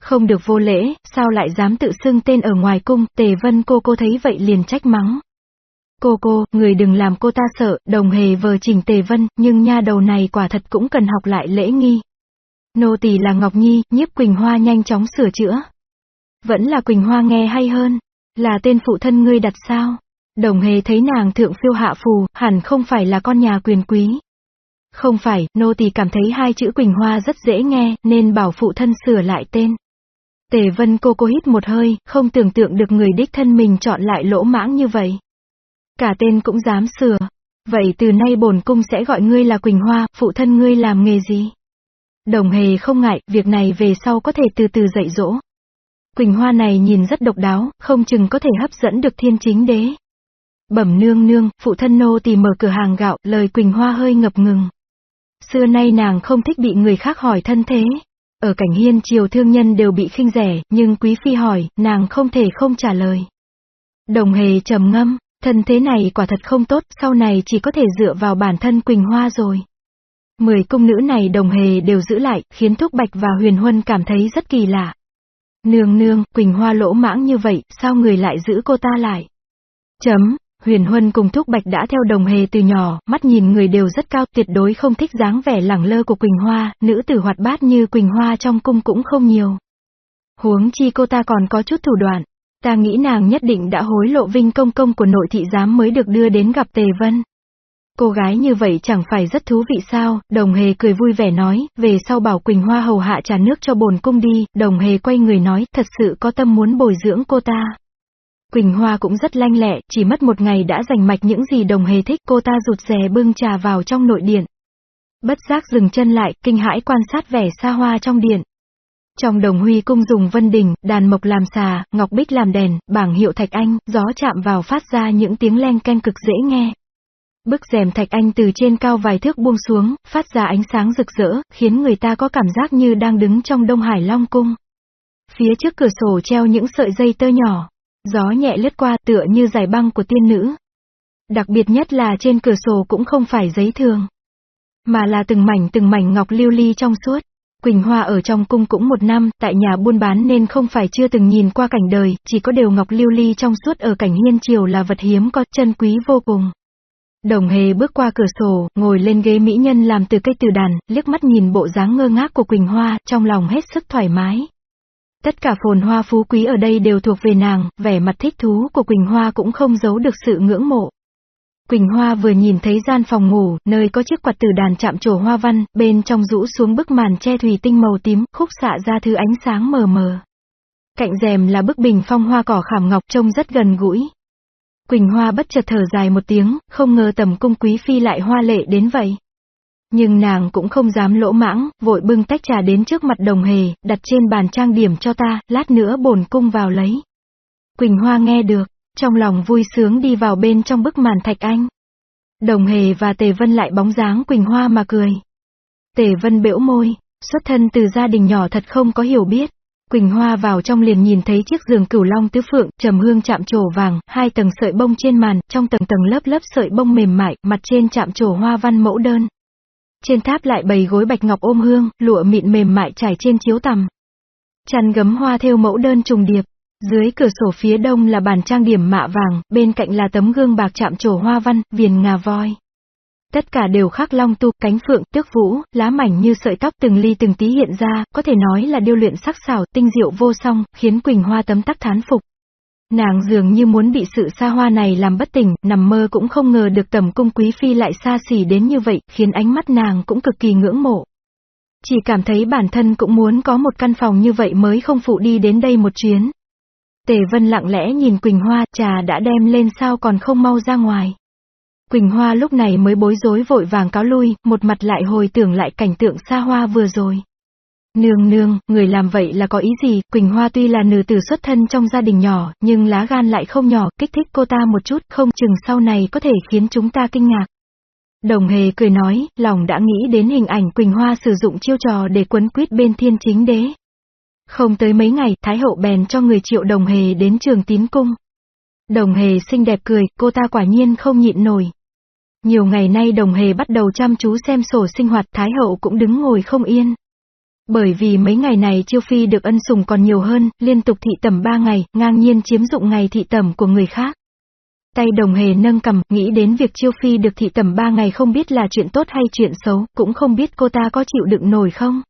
Không được vô lễ, sao lại dám tự xưng tên ở ngoài cung, tề vân cô cô thấy vậy liền trách mắng. Cô cô, người đừng làm cô ta sợ, đồng hề vờ chỉnh tề vân, nhưng nha đầu này quả thật cũng cần học lại lễ nghi. Nô tỳ là Ngọc Nhi, nhiếp Quỳnh Hoa nhanh chóng sửa chữa. Vẫn là Quỳnh Hoa nghe hay hơn. Là tên phụ thân ngươi đặt sao? Đồng hề thấy nàng thượng phiêu hạ phù, hẳn không phải là con nhà quyền quý. Không phải, nô tỳ cảm thấy hai chữ Quỳnh Hoa rất dễ nghe, nên bảo phụ thân sửa lại tên. Tề vân cô cô hít một hơi, không tưởng tượng được người đích thân mình chọn lại lỗ mãng như vậy. Cả tên cũng dám sửa. Vậy từ nay bổn cung sẽ gọi ngươi là Quỳnh Hoa, phụ thân ngươi làm nghề gì? Đồng hề không ngại, việc này về sau có thể từ từ dạy dỗ. Quỳnh Hoa này nhìn rất độc đáo, không chừng có thể hấp dẫn được thiên chính đế. Bẩm nương nương, phụ thân nô tỳ mở cửa hàng gạo, lời Quỳnh Hoa hơi ngập ngừng. Xưa nay nàng không thích bị người khác hỏi thân thế. Ở cảnh hiên triều thương nhân đều bị khinh rẻ, nhưng quý phi hỏi, nàng không thể không trả lời. Đồng hề trầm ngâm, thân thế này quả thật không tốt, sau này chỉ có thể dựa vào bản thân Quỳnh Hoa rồi. Mười cung nữ này đồng hề đều giữ lại, khiến Thúc Bạch và Huyền Huân cảm thấy rất kỳ lạ. Nương nương, Quỳnh Hoa lỗ mãng như vậy, sao người lại giữ cô ta lại? Chấm, Huyền Huân cùng Thúc Bạch đã theo đồng hề từ nhỏ, mắt nhìn người đều rất cao, tuyệt đối không thích dáng vẻ lẳng lơ của Quỳnh Hoa, nữ tử hoạt bát như Quỳnh Hoa trong cung cũng không nhiều. Huống chi cô ta còn có chút thủ đoạn. Ta nghĩ nàng nhất định đã hối lộ vinh công công của nội thị giám mới được đưa đến gặp Tề Vân. Cô gái như vậy chẳng phải rất thú vị sao, đồng hề cười vui vẻ nói, về sau bảo Quỳnh Hoa hầu hạ trà nước cho bồn cung đi, đồng hề quay người nói, thật sự có tâm muốn bồi dưỡng cô ta. Quỳnh Hoa cũng rất lanh lẹ, chỉ mất một ngày đã giành mạch những gì đồng hề thích, cô ta rụt rè bưng trà vào trong nội điện. Bất giác dừng chân lại, kinh hãi quan sát vẻ xa hoa trong điện. Trong đồng huy cung dùng vân đình, đàn mộc làm xà, ngọc bích làm đèn, bảng hiệu thạch anh, gió chạm vào phát ra những tiếng len ken cực dễ nghe. Bức rèm thạch anh từ trên cao vài thước buông xuống, phát ra ánh sáng rực rỡ, khiến người ta có cảm giác như đang đứng trong Đông Hải Long Cung. Phía trước cửa sổ treo những sợi dây tơ nhỏ. Gió nhẹ lướt qua tựa như giải băng của tiên nữ. Đặc biệt nhất là trên cửa sổ cũng không phải giấy thường. Mà là từng mảnh từng mảnh ngọc lưu ly trong suốt. Quỳnh Hoa ở trong cung cũng một năm, tại nhà buôn bán nên không phải chưa từng nhìn qua cảnh đời, chỉ có đều ngọc lưu ly trong suốt ở cảnh hiên triều là vật hiếm có chân quý vô cùng. Đồng hề bước qua cửa sổ, ngồi lên ghế mỹ nhân làm từ cây từ đàn, liếc mắt nhìn bộ dáng ngơ ngác của Quỳnh Hoa, trong lòng hết sức thoải mái. Tất cả phồn hoa phú quý ở đây đều thuộc về nàng, vẻ mặt thích thú của Quỳnh Hoa cũng không giấu được sự ngưỡng mộ. Quỳnh Hoa vừa nhìn thấy gian phòng ngủ, nơi có chiếc quạt từ đàn chạm trổ hoa văn, bên trong rũ xuống bức màn che thủy tinh màu tím, khúc xạ ra thứ ánh sáng mờ mờ. Cạnh rèm là bức bình phong hoa cỏ khảm ngọc trông rất gần gũi. Quỳnh Hoa bất chợt thở dài một tiếng, không ngờ tầm cung quý phi lại hoa lệ đến vậy. Nhưng nàng cũng không dám lỗ mãng, vội bưng tách trà đến trước mặt đồng hề, đặt trên bàn trang điểm cho ta, lát nữa bổn cung vào lấy. Quỳnh Hoa nghe được, trong lòng vui sướng đi vào bên trong bức màn thạch anh. Đồng hề và Tề Vân lại bóng dáng Quỳnh Hoa mà cười. Tề Vân bễu môi, xuất thân từ gia đình nhỏ thật không có hiểu biết. Quỳnh Hoa vào trong liền nhìn thấy chiếc giường cửu long tứ phượng, trầm hương chạm trổ vàng, hai tầng sợi bông trên màn, trong tầng tầng lớp lớp sợi bông mềm mại, mặt trên chạm trổ hoa văn mẫu đơn. Trên tháp lại bày gối bạch ngọc ôm hương, lụa mịn mềm mại trải trên chiếu tằm. Chăn gấm hoa theo mẫu đơn trùng điệp. Dưới cửa sổ phía đông là bàn trang điểm mạ vàng, bên cạnh là tấm gương bạc chạm trổ hoa văn, viền ngà voi. Tất cả đều khắc long tu, cánh phượng, tước vũ, lá mảnh như sợi tóc từng ly từng tí hiện ra, có thể nói là điêu luyện sắc xảo, tinh diệu vô song, khiến Quỳnh Hoa tấm tắc thán phục. Nàng dường như muốn bị sự xa hoa này làm bất tỉnh, nằm mơ cũng không ngờ được tầm cung quý phi lại xa xỉ đến như vậy, khiến ánh mắt nàng cũng cực kỳ ngưỡng mộ. Chỉ cảm thấy bản thân cũng muốn có một căn phòng như vậy mới không phụ đi đến đây một chuyến. Tề Vân lặng lẽ nhìn Quỳnh Hoa, trà đã đem lên sao còn không mau ra ngoài. Quỳnh Hoa lúc này mới bối rối vội vàng cáo lui, một mặt lại hồi tưởng lại cảnh tượng xa hoa vừa rồi. Nương nương, người làm vậy là có ý gì, Quỳnh Hoa tuy là nữ tử xuất thân trong gia đình nhỏ, nhưng lá gan lại không nhỏ, kích thích cô ta một chút, không chừng sau này có thể khiến chúng ta kinh ngạc. Đồng hề cười nói, lòng đã nghĩ đến hình ảnh Quỳnh Hoa sử dụng chiêu trò để quấn quýt bên thiên chính đế. Không tới mấy ngày, Thái hậu bèn cho người triệu đồng hề đến trường tín cung. Đồng hề xinh đẹp cười, cô ta quả nhiên không nhịn nổi. Nhiều ngày nay đồng hề bắt đầu chăm chú xem sổ sinh hoạt Thái hậu cũng đứng ngồi không yên. Bởi vì mấy ngày này Chiêu Phi được ân sủng còn nhiều hơn, liên tục thị tẩm ba ngày, ngang nhiên chiếm dụng ngày thị tẩm của người khác. Tay đồng hề nâng cầm, nghĩ đến việc Chiêu Phi được thị tẩm ba ngày không biết là chuyện tốt hay chuyện xấu, cũng không biết cô ta có chịu đựng nổi không.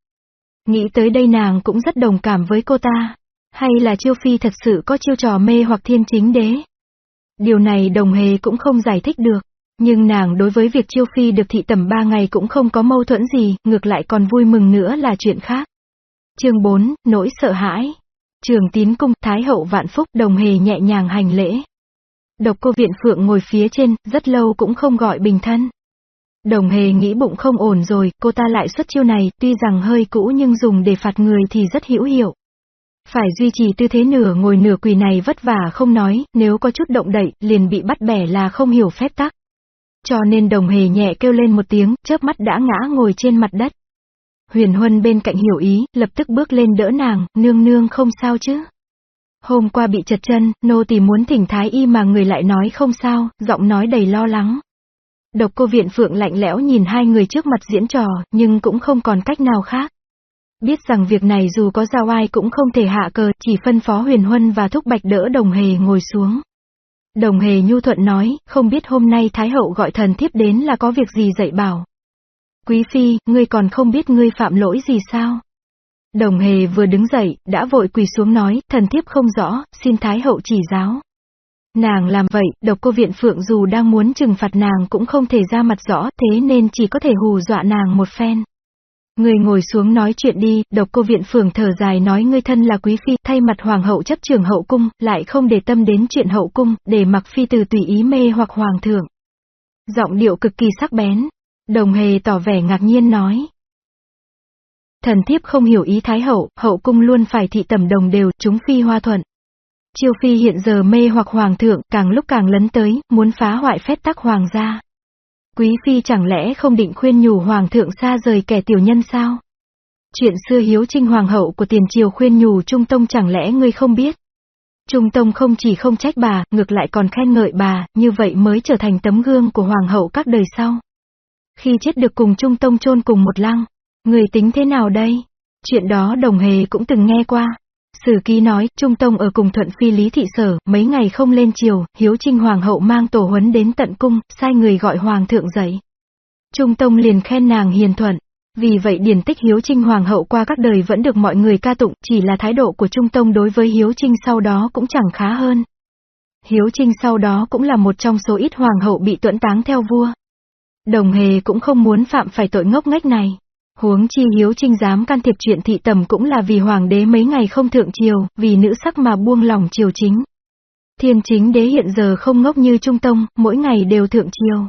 Nghĩ tới đây nàng cũng rất đồng cảm với cô ta. Hay là Chiêu Phi thật sự có chiêu trò mê hoặc thiên chính đế? Điều này đồng hề cũng không giải thích được. Nhưng nàng đối với việc chiêu phi được thị tẩm ba ngày cũng không có mâu thuẫn gì, ngược lại còn vui mừng nữa là chuyện khác. chương 4, nỗi sợ hãi. Trường tín cung, Thái hậu vạn phúc, đồng hề nhẹ nhàng hành lễ. Độc cô viện phượng ngồi phía trên, rất lâu cũng không gọi bình thân. Đồng hề nghĩ bụng không ổn rồi, cô ta lại xuất chiêu này, tuy rằng hơi cũ nhưng dùng để phạt người thì rất hữu hiệu. Phải duy trì tư thế nửa ngồi nửa quỳ này vất vả không nói, nếu có chút động đậy, liền bị bắt bẻ là không hiểu phép tắc. Cho nên đồng hề nhẹ kêu lên một tiếng, chớp mắt đã ngã ngồi trên mặt đất. Huyền Huân bên cạnh hiểu ý, lập tức bước lên đỡ nàng, nương nương không sao chứ. Hôm qua bị chật chân, nô tỳ muốn thỉnh thái y mà người lại nói không sao, giọng nói đầy lo lắng. Độc cô viện phượng lạnh lẽo nhìn hai người trước mặt diễn trò, nhưng cũng không còn cách nào khác. Biết rằng việc này dù có giao ai cũng không thể hạ cờ, chỉ phân phó huyền huân và thúc bạch đỡ đồng hề ngồi xuống. Đồng hề nhu thuận nói, không biết hôm nay Thái hậu gọi thần thiếp đến là có việc gì dạy bảo. Quý phi, ngươi còn không biết ngươi phạm lỗi gì sao? Đồng hề vừa đứng dậy, đã vội quỳ xuống nói, thần thiếp không rõ, xin Thái hậu chỉ giáo. Nàng làm vậy, độc cô viện phượng dù đang muốn trừng phạt nàng cũng không thể ra mặt rõ, thế nên chỉ có thể hù dọa nàng một phen. Người ngồi xuống nói chuyện đi, độc cô viện phường thở dài nói ngươi thân là quý phi, thay mặt hoàng hậu chấp trường hậu cung, lại không để tâm đến chuyện hậu cung, để mặc phi từ tùy ý mê hoặc hoàng thượng. Giọng điệu cực kỳ sắc bén. Đồng hề tỏ vẻ ngạc nhiên nói. Thần thiếp không hiểu ý thái hậu, hậu cung luôn phải thị tẩm đồng đều, chúng phi hoa thuận. Chiêu phi hiện giờ mê hoặc hoàng thượng, càng lúc càng lấn tới, muốn phá hoại phép tắc hoàng gia. Quý phi chẳng lẽ không định khuyên nhủ hoàng thượng xa rời kẻ tiểu nhân sao? Chuyện xưa hiếu trinh hoàng hậu của tiền triều khuyên nhủ Trung Tông chẳng lẽ ngươi không biết? Trung Tông không chỉ không trách bà, ngược lại còn khen ngợi bà, như vậy mới trở thành tấm gương của hoàng hậu các đời sau. Khi chết được cùng Trung Tông chôn cùng một lăng, người tính thế nào đây? Chuyện đó đồng hề cũng từng nghe qua. Sử ký nói, Trung Tông ở cùng thuận phi lý thị sở, mấy ngày không lên chiều, hiếu trinh hoàng hậu mang tổ huấn đến tận cung, sai người gọi hoàng thượng dậy. Trung Tông liền khen nàng hiền thuận. Vì vậy điển tích hiếu trinh hoàng hậu qua các đời vẫn được mọi người ca tụng, chỉ là thái độ của Trung Tông đối với hiếu trinh sau đó cũng chẳng khá hơn. Hiếu trinh sau đó cũng là một trong số ít hoàng hậu bị tuẫn táng theo vua. Đồng hề cũng không muốn phạm phải tội ngốc nghếch này. Huống chi hiếu trinh dám can thiệp chuyện thị tầm cũng là vì hoàng đế mấy ngày không thượng triều, vì nữ sắc mà buông lòng triều chính. Thiên chính đế hiện giờ không ngốc như trung tông, mỗi ngày đều thượng triều.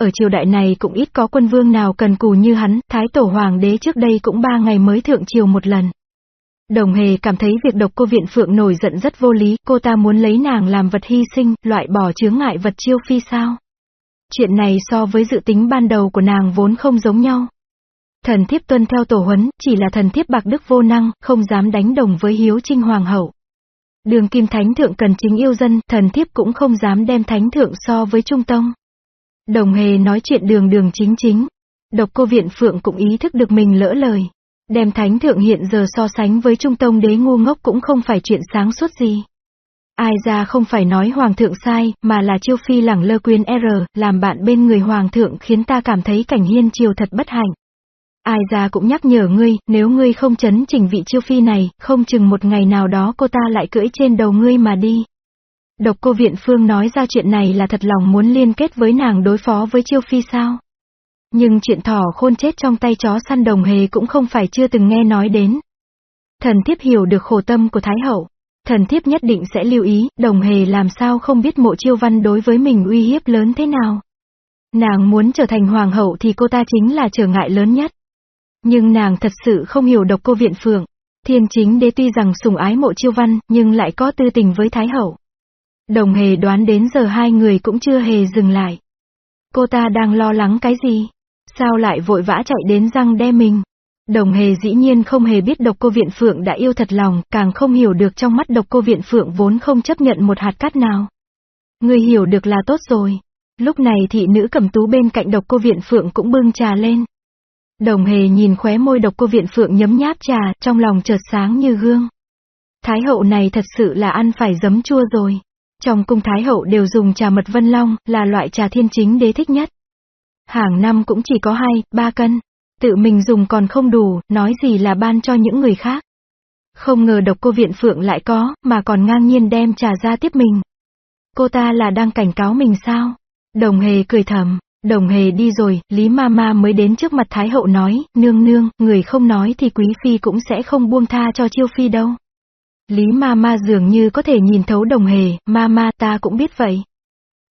Ở triều đại này cũng ít có quân vương nào cần cù như hắn, thái tổ hoàng đế trước đây cũng ba ngày mới thượng triều một lần. Đồng hề cảm thấy việc độc cô viện phượng nổi giận rất vô lý, cô ta muốn lấy nàng làm vật hy sinh, loại bỏ chướng ngại vật chiêu phi sao. Chuyện này so với dự tính ban đầu của nàng vốn không giống nhau. Thần thiếp tuân theo tổ huấn, chỉ là thần thiếp bạc đức vô năng, không dám đánh đồng với hiếu trinh hoàng hậu. Đường kim thánh thượng cần chính yêu dân, thần thiếp cũng không dám đem thánh thượng so với trung tông. Đồng hề nói chuyện đường đường chính chính. Độc cô viện phượng cũng ý thức được mình lỡ lời. Đem thánh thượng hiện giờ so sánh với trung tông đế ngu ngốc cũng không phải chuyện sáng suốt gì. Ai ra không phải nói hoàng thượng sai, mà là chiêu phi lẳng lơ quyến er làm bạn bên người hoàng thượng khiến ta cảm thấy cảnh hiên triều thật bất hạnh. Ai ra cũng nhắc nhở ngươi, nếu ngươi không chấn chỉnh vị chiêu phi này, không chừng một ngày nào đó cô ta lại cưỡi trên đầu ngươi mà đi. Độc cô viện phương nói ra chuyện này là thật lòng muốn liên kết với nàng đối phó với chiêu phi sao? Nhưng chuyện thỏ khôn chết trong tay chó săn đồng hề cũng không phải chưa từng nghe nói đến. Thần thiếp hiểu được khổ tâm của Thái Hậu. Thần thiếp nhất định sẽ lưu ý, đồng hề làm sao không biết mộ chiêu văn đối với mình uy hiếp lớn thế nào. Nàng muốn trở thành hoàng hậu thì cô ta chính là trở ngại lớn nhất. Nhưng nàng thật sự không hiểu độc cô viện phượng. Thiên chính đế tuy rằng sùng ái mộ chiêu văn, nhưng lại có tư tình với Thái Hậu. Đồng hề đoán đến giờ hai người cũng chưa hề dừng lại. Cô ta đang lo lắng cái gì? Sao lại vội vã chạy đến răng đe mình? Đồng hề dĩ nhiên không hề biết độc cô viện phượng đã yêu thật lòng, càng không hiểu được trong mắt độc cô viện phượng vốn không chấp nhận một hạt cát nào. Người hiểu được là tốt rồi. Lúc này thị nữ cầm tú bên cạnh độc cô viện phượng cũng bưng trà lên. Đồng hề nhìn khóe môi độc cô viện phượng nhấm nháp trà, trong lòng chợt sáng như gương. Thái hậu này thật sự là ăn phải giấm chua rồi. Trong cung Thái hậu đều dùng trà mật vân long, là loại trà thiên chính đế thích nhất. Hàng năm cũng chỉ có hai, ba cân. Tự mình dùng còn không đủ, nói gì là ban cho những người khác. Không ngờ độc cô viện phượng lại có, mà còn ngang nhiên đem trà ra tiếp mình. Cô ta là đang cảnh cáo mình sao? Đồng hề cười thầm, đồng hề đi rồi, Lý Mama mới đến trước mặt Thái hậu nói, nương nương, người không nói thì quý phi cũng sẽ không buông tha cho chiêu phi đâu. Lý Mama dường như có thể nhìn thấu đồng hề, Mama ta cũng biết vậy.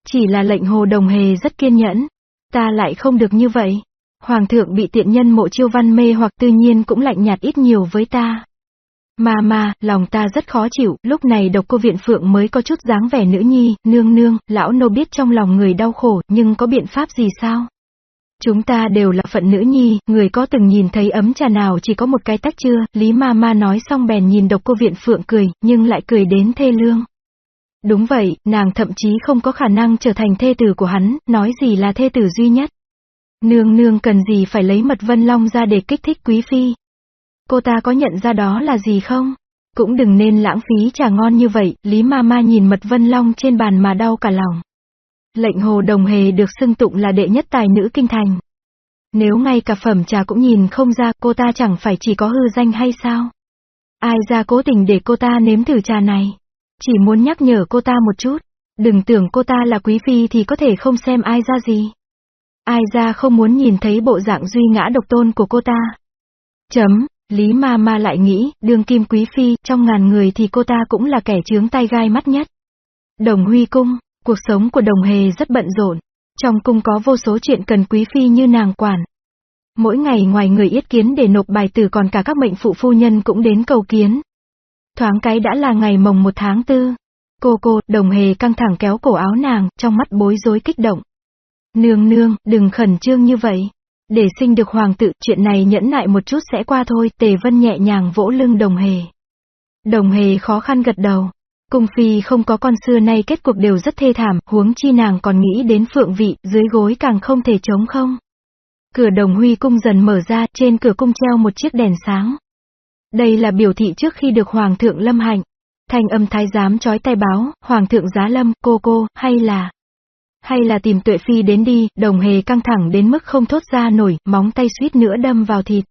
Chỉ là lệnh hồ đồng hề rất kiên nhẫn. Ta lại không được như vậy. Hoàng thượng bị tiện nhân mộ chiêu văn mê hoặc tự nhiên cũng lạnh nhạt ít nhiều với ta. Mà mà, lòng ta rất khó chịu, lúc này độc cô viện phượng mới có chút dáng vẻ nữ nhi, nương nương, lão nô biết trong lòng người đau khổ, nhưng có biện pháp gì sao? Chúng ta đều là phận nữ nhi, người có từng nhìn thấy ấm trà nào chỉ có một cái tách chưa, Lý Ma Ma nói xong bèn nhìn độc cô viện phượng cười, nhưng lại cười đến thê lương. Đúng vậy, nàng thậm chí không có khả năng trở thành thê tử của hắn, nói gì là thê tử duy nhất. Nương nương cần gì phải lấy mật vân long ra để kích thích quý phi. Cô ta có nhận ra đó là gì không? Cũng đừng nên lãng phí trà ngon như vậy, Lý Ma Ma nhìn mật vân long trên bàn mà đau cả lòng. Lệnh hồ đồng hề được xưng tụng là đệ nhất tài nữ kinh thành. Nếu ngay cả phẩm trà cũng nhìn không ra cô ta chẳng phải chỉ có hư danh hay sao? Ai ra cố tình để cô ta nếm thử trà này? Chỉ muốn nhắc nhở cô ta một chút. Đừng tưởng cô ta là quý phi thì có thể không xem ai ra gì. Ai ra không muốn nhìn thấy bộ dạng duy ngã độc tôn của cô ta. Chấm, Lý Ma Ma lại nghĩ, đương kim quý phi, trong ngàn người thì cô ta cũng là kẻ chướng tay gai mắt nhất. Đồng Huy Cung, cuộc sống của đồng hề rất bận rộn. Trong cung có vô số chuyện cần quý phi như nàng quản. Mỗi ngày ngoài người yết kiến để nộp bài tử còn cả các mệnh phụ phu nhân cũng đến cầu kiến. Thoáng cái đã là ngày mồng một tháng tư. Cô cô, đồng hề căng thẳng kéo cổ áo nàng, trong mắt bối rối kích động. Nương nương, đừng khẩn trương như vậy. Để sinh được hoàng tự, chuyện này nhẫn nại một chút sẽ qua thôi, tề vân nhẹ nhàng vỗ lưng đồng hề. Đồng hề khó khăn gật đầu. Cung phi không có con xưa nay kết cuộc đều rất thê thảm, huống chi nàng còn nghĩ đến phượng vị, dưới gối càng không thể chống không. Cửa đồng huy cung dần mở ra, trên cửa cung treo một chiếc đèn sáng. Đây là biểu thị trước khi được hoàng thượng lâm hạnh. thành âm thái giám chói tay báo, hoàng thượng giá lâm, cô cô, hay là... Hay là tìm tuệ phi đến đi, đồng hề căng thẳng đến mức không thốt ra nổi, móng tay suýt nữa đâm vào thịt.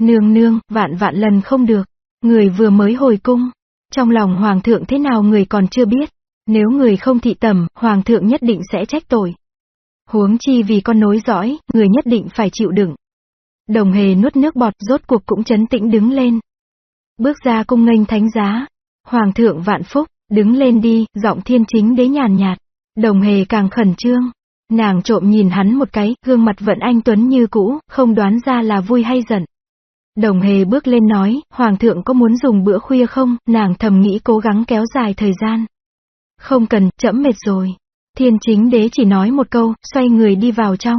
Nương nương, vạn vạn lần không được. Người vừa mới hồi cung. Trong lòng hoàng thượng thế nào người còn chưa biết. Nếu người không thị tầm, hoàng thượng nhất định sẽ trách tội. Huống chi vì con nối dõi, người nhất định phải chịu đựng. Đồng hề nuốt nước bọt rốt cuộc cũng chấn tĩnh đứng lên. Bước ra cung nghênh thánh giá. Hoàng thượng vạn phúc, đứng lên đi, giọng thiên chính đế nhàn nhạt. Đồng hề càng khẩn trương. Nàng trộm nhìn hắn một cái, gương mặt vẫn anh Tuấn như cũ, không đoán ra là vui hay giận. Đồng hề bước lên nói, Hoàng thượng có muốn dùng bữa khuya không, nàng thầm nghĩ cố gắng kéo dài thời gian. Không cần, chậm mệt rồi. Thiên chính đế chỉ nói một câu, xoay người đi vào trong.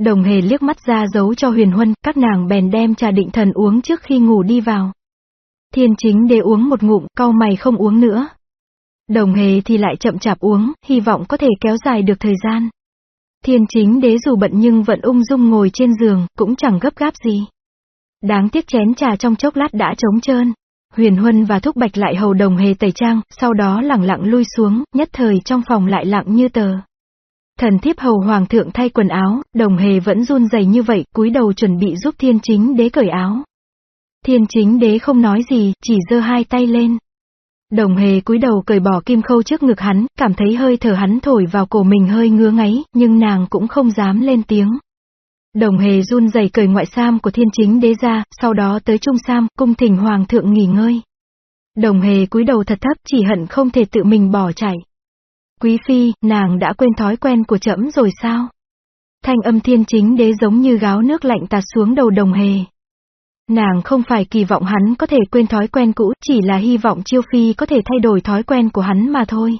Đồng hề liếc mắt ra giấu cho huyền huân, các nàng bèn đem trà định thần uống trước khi ngủ đi vào. Thiên chính đế uống một ngụm, cau mày không uống nữa. Đồng hề thì lại chậm chạp uống, hy vọng có thể kéo dài được thời gian. Thiên chính đế dù bận nhưng vẫn ung dung ngồi trên giường, cũng chẳng gấp gáp gì. Đáng tiếc chén trà trong chốc lát đã trống trơn. Huyền Huân và Thúc Bạch lại hầu đồng hề tẩy trang, sau đó lẳng lặng lui xuống, nhất thời trong phòng lại lặng như tờ. Thần thiếp hầu hoàng thượng thay quần áo, đồng hề vẫn run rẩy như vậy, cúi đầu chuẩn bị giúp thiên chính đế cởi áo. Thiên chính đế không nói gì, chỉ giơ hai tay lên. Đồng hề cúi đầu cởi bỏ kim khâu trước ngực hắn, cảm thấy hơi thở hắn thổi vào cổ mình hơi ngứa ngáy, nhưng nàng cũng không dám lên tiếng. Đồng hề run rẩy cởi ngoại sam của thiên chính đế ra, sau đó tới trung sam, cung thỉnh hoàng thượng nghỉ ngơi. Đồng hề cúi đầu thật thấp chỉ hận không thể tự mình bỏ chạy. Quý phi, nàng đã quên thói quen của trẫm rồi sao? Thanh âm thiên chính đế giống như gáo nước lạnh tạt xuống đầu đồng hề. Nàng không phải kỳ vọng hắn có thể quên thói quen cũ, chỉ là hy vọng chiêu phi có thể thay đổi thói quen của hắn mà thôi.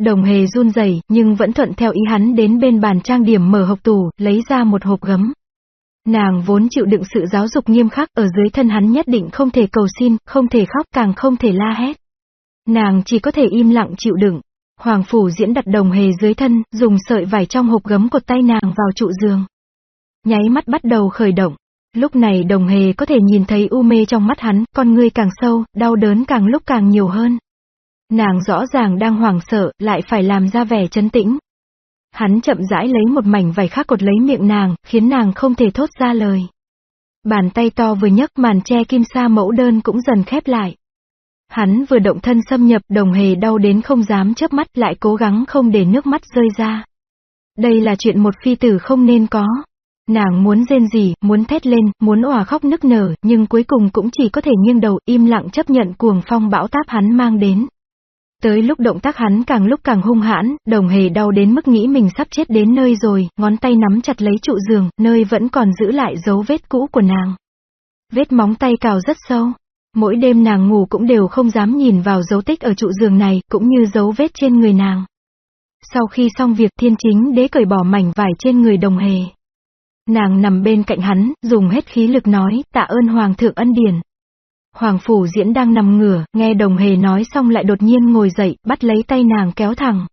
Đồng hề run rẩy nhưng vẫn thuận theo ý hắn đến bên bàn trang điểm mở hộp tủ, lấy ra một hộp gấm. Nàng vốn chịu đựng sự giáo dục nghiêm khắc ở dưới thân hắn nhất định không thể cầu xin, không thể khóc càng không thể la hét. Nàng chỉ có thể im lặng chịu đựng. Hoàng phủ diễn đặt đồng hề dưới thân, dùng sợi vải trong hộp gấm cột tay nàng vào trụ giường. Nháy mắt bắt đầu khởi động. Lúc này đồng hề có thể nhìn thấy u mê trong mắt hắn, con ngươi càng sâu, đau đớn càng lúc càng nhiều hơn. Nàng rõ ràng đang hoảng sợ, lại phải làm ra vẻ chấn tĩnh. Hắn chậm rãi lấy một mảnh vải khác cột lấy miệng nàng, khiến nàng không thể thốt ra lời. Bàn tay to vừa nhấc màn che kim sa mẫu đơn cũng dần khép lại. Hắn vừa động thân xâm nhập đồng hề đau đến không dám chớp mắt lại cố gắng không để nước mắt rơi ra. Đây là chuyện một phi tử không nên có. Nàng muốn rên gì, muốn thét lên, muốn òa khóc nức nở, nhưng cuối cùng cũng chỉ có thể nghiêng đầu im lặng chấp nhận cuồng phong bão táp hắn mang đến. Tới lúc động tác hắn càng lúc càng hung hãn, đồng hề đau đến mức nghĩ mình sắp chết đến nơi rồi, ngón tay nắm chặt lấy trụ giường, nơi vẫn còn giữ lại dấu vết cũ của nàng. Vết móng tay cào rất sâu. Mỗi đêm nàng ngủ cũng đều không dám nhìn vào dấu tích ở trụ giường này, cũng như dấu vết trên người nàng. Sau khi xong việc thiên chính đế cởi bỏ mảnh vải trên người đồng hề. Nàng nằm bên cạnh hắn, dùng hết khí lực nói, tạ ơn Hoàng thượng ân điển. Hoàng Phủ Diễn đang nằm ngửa, nghe đồng hề nói xong lại đột nhiên ngồi dậy, bắt lấy tay nàng kéo thẳng.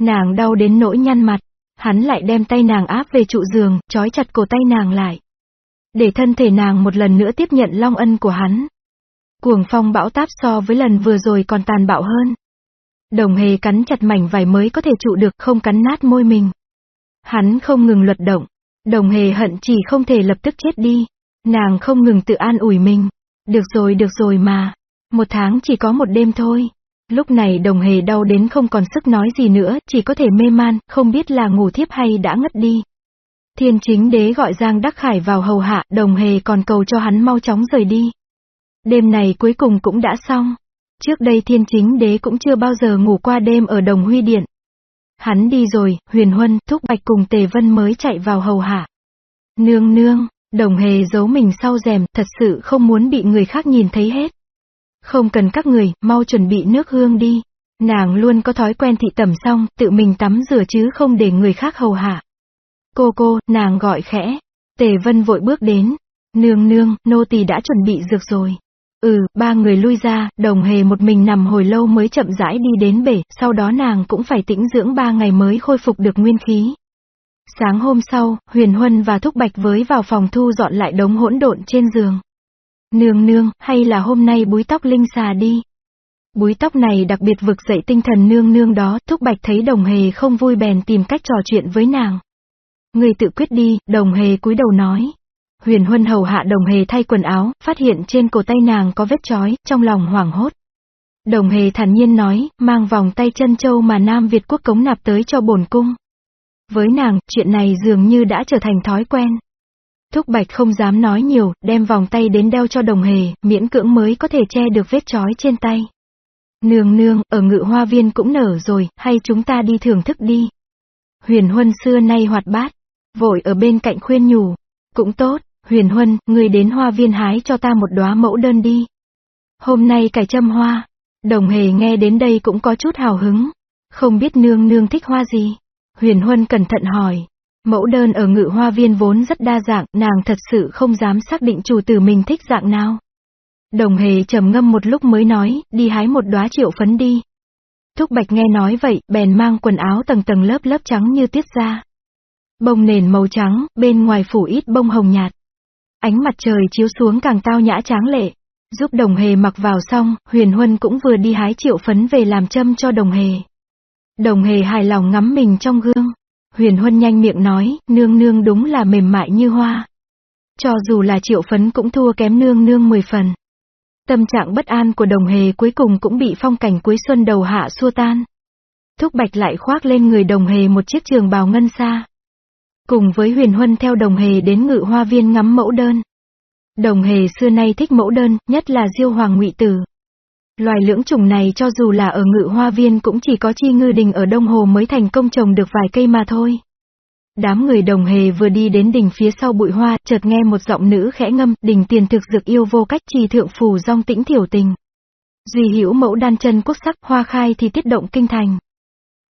Nàng đau đến nỗi nhăn mặt, hắn lại đem tay nàng áp về trụ giường, trói chặt cổ tay nàng lại. Để thân thể nàng một lần nữa tiếp nhận long ân của hắn. Cuồng phong bão táp so với lần vừa rồi còn tàn bạo hơn. Đồng hề cắn chặt mảnh vải mới có thể trụ được không cắn nát môi mình. Hắn không ngừng luật động. Đồng hề hận chỉ không thể lập tức chết đi. Nàng không ngừng tự an ủi mình. Được rồi được rồi mà. Một tháng chỉ có một đêm thôi. Lúc này đồng hề đau đến không còn sức nói gì nữa, chỉ có thể mê man, không biết là ngủ thiếp hay đã ngất đi. Thiên chính đế gọi Giang Đắc Khải vào hầu hạ, đồng hề còn cầu cho hắn mau chóng rời đi. Đêm này cuối cùng cũng đã xong. Trước đây thiên chính đế cũng chưa bao giờ ngủ qua đêm ở đồng huy điện. Hắn đi rồi, huyền huân, thúc bạch cùng tề vân mới chạy vào hầu hạ. Nương nương, Đồng hề giấu mình sau rèm, thật sự không muốn bị người khác nhìn thấy hết. Không cần các người, mau chuẩn bị nước hương đi. Nàng luôn có thói quen thị tẩm xong, tự mình tắm rửa chứ không để người khác hầu hạ. Cô cô, nàng gọi khẽ. Tề vân vội bước đến. Nương nương, nô tỳ đã chuẩn bị dược rồi. Ừ, ba người lui ra, đồng hề một mình nằm hồi lâu mới chậm rãi đi đến bể, sau đó nàng cũng phải tĩnh dưỡng ba ngày mới khôi phục được nguyên khí. Sáng hôm sau, Huyền Huân và Thúc Bạch với vào phòng thu dọn lại đống hỗn độn trên giường. Nương nương, hay là hôm nay búi tóc linh xà đi. Búi tóc này đặc biệt vực dậy tinh thần nương nương đó, Thúc Bạch thấy đồng hề không vui bèn tìm cách trò chuyện với nàng. Người tự quyết đi, đồng hề cúi đầu nói. Huyền Huân hầu hạ đồng hề thay quần áo, phát hiện trên cổ tay nàng có vết chói, trong lòng hoảng hốt. Đồng hề thản nhiên nói, mang vòng tay chân châu mà Nam Việt quốc cống nạp tới cho bổn cung. Với nàng, chuyện này dường như đã trở thành thói quen. Thúc Bạch không dám nói nhiều, đem vòng tay đến đeo cho đồng hề, miễn cưỡng mới có thể che được vết chói trên tay. Nương nương, ở ngự hoa viên cũng nở rồi, hay chúng ta đi thưởng thức đi. Huyền Huân xưa nay hoạt bát, vội ở bên cạnh khuyên nhủ. Cũng tốt, Huyền Huân, người đến hoa viên hái cho ta một đóa mẫu đơn đi. Hôm nay cải châm hoa. Đồng hề nghe đến đây cũng có chút hào hứng. Không biết nương nương thích hoa gì. Huyền Huân cẩn thận hỏi. Mẫu đơn ở ngự hoa viên vốn rất đa dạng, nàng thật sự không dám xác định chủ tử mình thích dạng nào. Đồng hề trầm ngâm một lúc mới nói, đi hái một đóa triệu phấn đi. Thúc Bạch nghe nói vậy, bèn mang quần áo tầng tầng lớp lớp trắng như tiết ra. Bông nền màu trắng, bên ngoài phủ ít bông hồng nhạt. Ánh mặt trời chiếu xuống càng tao nhã tráng lệ. Giúp đồng hề mặc vào xong, huyền huân cũng vừa đi hái triệu phấn về làm châm cho đồng hề. Đồng hề hài lòng ngắm mình trong gương. Huyền Huân nhanh miệng nói, nương nương đúng là mềm mại như hoa. Cho dù là triệu phấn cũng thua kém nương nương 10 phần. Tâm trạng bất an của đồng hề cuối cùng cũng bị phong cảnh cuối xuân đầu hạ xua tan. Thúc Bạch lại khoác lên người đồng hề một chiếc trường bào ngân xa cùng với huyền huân theo đồng hề đến ngự hoa viên ngắm mẫu đơn. Đồng hề xưa nay thích mẫu đơn, nhất là diêu hoàng ngụy tử. Loài lưỡng trùng này cho dù là ở ngự hoa viên cũng chỉ có chi ngư đình ở Đông Hồ mới thành công trồng được vài cây mà thôi. Đám người đồng hề vừa đi đến đỉnh phía sau bụi hoa, chợt nghe một giọng nữ khẽ ngâm, đỉnh tiền thực dược yêu vô cách trì thượng phù rong tĩnh thiểu tình. Duy hữu mẫu đan chân quốc sắc, hoa khai thì tiết động kinh thành.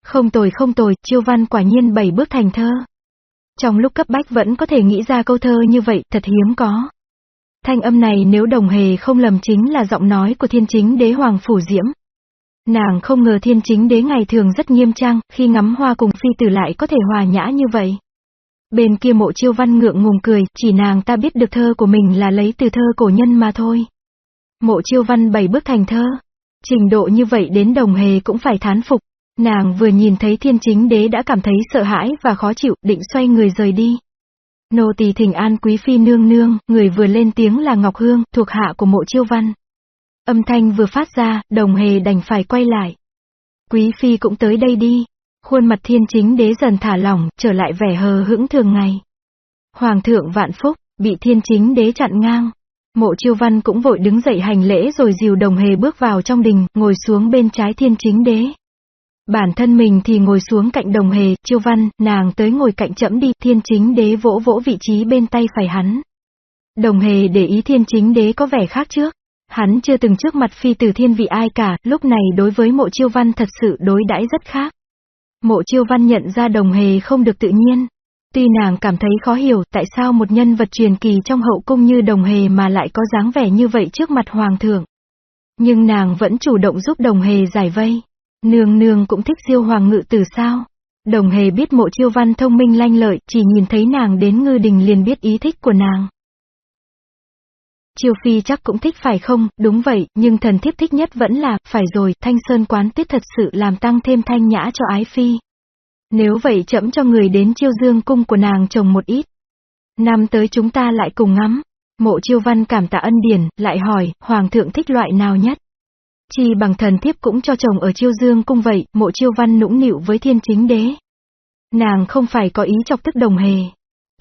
Không tồi không tồi, chiêu văn quả nhiên bảy bước thành thơ. Trong lúc cấp bách vẫn có thể nghĩ ra câu thơ như vậy, thật hiếm có. Thanh âm này nếu đồng hề không lầm chính là giọng nói của thiên chính đế hoàng phủ diễm. Nàng không ngờ thiên chính đế ngày thường rất nghiêm trang, khi ngắm hoa cùng phi tử lại có thể hòa nhã như vậy. Bên kia mộ chiêu văn ngượng ngùng cười, chỉ nàng ta biết được thơ của mình là lấy từ thơ cổ nhân mà thôi. Mộ chiêu văn bảy bước thành thơ. Trình độ như vậy đến đồng hề cũng phải thán phục. Nàng vừa nhìn thấy thiên chính đế đã cảm thấy sợ hãi và khó chịu, định xoay người rời đi. Nô tỳ thỉnh an quý phi nương nương, người vừa lên tiếng là Ngọc Hương, thuộc hạ của mộ chiêu văn. Âm thanh vừa phát ra, đồng hề đành phải quay lại. Quý phi cũng tới đây đi. Khuôn mặt thiên chính đế dần thả lỏng, trở lại vẻ hờ hững thường ngày. Hoàng thượng vạn phúc, bị thiên chính đế chặn ngang. Mộ chiêu văn cũng vội đứng dậy hành lễ rồi dìu đồng hề bước vào trong đình, ngồi xuống bên trái thiên chính đế. Bản thân mình thì ngồi xuống cạnh đồng hề, chiêu văn, nàng tới ngồi cạnh chậm đi, thiên chính đế vỗ vỗ vị trí bên tay phải hắn. Đồng hề để ý thiên chính đế có vẻ khác trước. Hắn chưa từng trước mặt phi tử thiên vị ai cả, lúc này đối với mộ chiêu văn thật sự đối đãi rất khác. Mộ chiêu văn nhận ra đồng hề không được tự nhiên. Tuy nàng cảm thấy khó hiểu tại sao một nhân vật truyền kỳ trong hậu cung như đồng hề mà lại có dáng vẻ như vậy trước mặt hoàng thượng. Nhưng nàng vẫn chủ động giúp đồng hề giải vây. Nương nương cũng thích diêu hoàng ngự từ sao. Đồng hề biết mộ chiêu văn thông minh lanh lợi, chỉ nhìn thấy nàng đến ngư đình liền biết ý thích của nàng. Chiêu phi chắc cũng thích phải không, đúng vậy, nhưng thần thiếp thích nhất vẫn là, phải rồi, thanh sơn quán tuyết thật sự làm tăng thêm thanh nhã cho ái phi. Nếu vậy chậm cho người đến chiêu dương cung của nàng chồng một ít. Năm tới chúng ta lại cùng ngắm. Mộ chiêu văn cảm tạ ân điển, lại hỏi, hoàng thượng thích loại nào nhất? Chi bằng thần thiếp cũng cho chồng ở chiêu dương cung vậy, mộ chiêu văn nũng nịu với thiên chính đế. Nàng không phải có ý chọc tức đồng hề.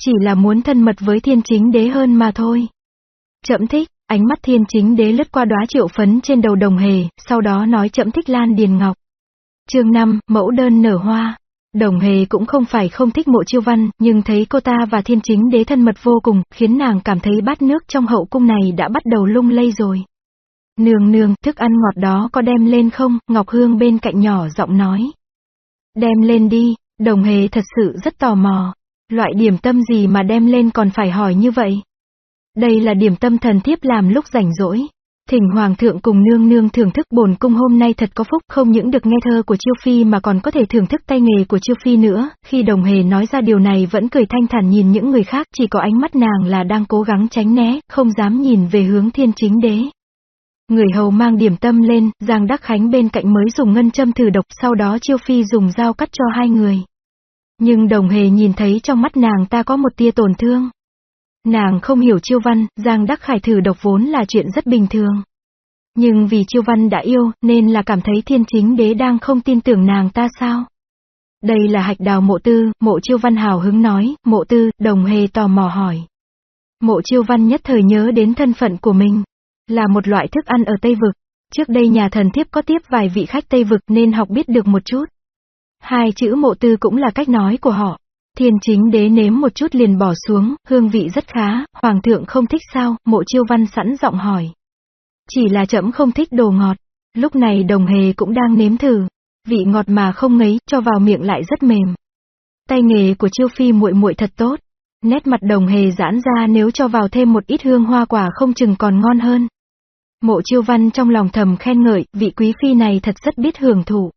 Chỉ là muốn thân mật với thiên chính đế hơn mà thôi. Chậm thích, ánh mắt thiên chính đế lướt qua đóa triệu phấn trên đầu đồng hề, sau đó nói chậm thích Lan Điền Ngọc. chương 5, mẫu đơn nở hoa. Đồng hề cũng không phải không thích mộ chiêu văn, nhưng thấy cô ta và thiên chính đế thân mật vô cùng, khiến nàng cảm thấy bát nước trong hậu cung này đã bắt đầu lung lay rồi. Nương nương, thức ăn ngọt đó có đem lên không? Ngọc Hương bên cạnh nhỏ giọng nói. Đem lên đi, đồng hề thật sự rất tò mò. Loại điểm tâm gì mà đem lên còn phải hỏi như vậy? Đây là điểm tâm thần thiếp làm lúc rảnh rỗi. Thỉnh Hoàng thượng cùng nương nương thưởng thức bổn cung hôm nay thật có phúc không những được nghe thơ của Chiêu Phi mà còn có thể thưởng thức tay nghề của Chiêu Phi nữa, khi đồng hề nói ra điều này vẫn cười thanh thản nhìn những người khác chỉ có ánh mắt nàng là đang cố gắng tránh né, không dám nhìn về hướng thiên chính đế. Người hầu mang điểm tâm lên, Giang Đắc Khánh bên cạnh mới dùng ngân châm thử độc sau đó Chiêu Phi dùng dao cắt cho hai người. Nhưng đồng hề nhìn thấy trong mắt nàng ta có một tia tổn thương. Nàng không hiểu chiêu văn, Giang Đắc Khải thử độc vốn là chuyện rất bình thường. Nhưng vì chiêu văn đã yêu, nên là cảm thấy thiên chính đế đang không tin tưởng nàng ta sao? Đây là hạch đào mộ tư, mộ chiêu văn hào hứng nói, mộ tư, đồng hề tò mò hỏi. Mộ chiêu văn nhất thời nhớ đến thân phận của mình. Là một loại thức ăn ở Tây Vực. Trước đây nhà thần thiếp có tiếp vài vị khách Tây Vực nên học biết được một chút. Hai chữ mộ tư cũng là cách nói của họ. Thiên chính đế nếm một chút liền bỏ xuống, hương vị rất khá, hoàng thượng không thích sao, mộ chiêu văn sẵn giọng hỏi. Chỉ là chậm không thích đồ ngọt. Lúc này đồng hề cũng đang nếm thử. Vị ngọt mà không ngấy, cho vào miệng lại rất mềm. Tay nghề của chiêu phi muội muội thật tốt. Nét mặt đồng hề giãn ra nếu cho vào thêm một ít hương hoa quả không chừng còn ngon hơn. Mộ chiêu văn trong lòng thầm khen ngợi, vị quý phi này thật rất biết hưởng thụ.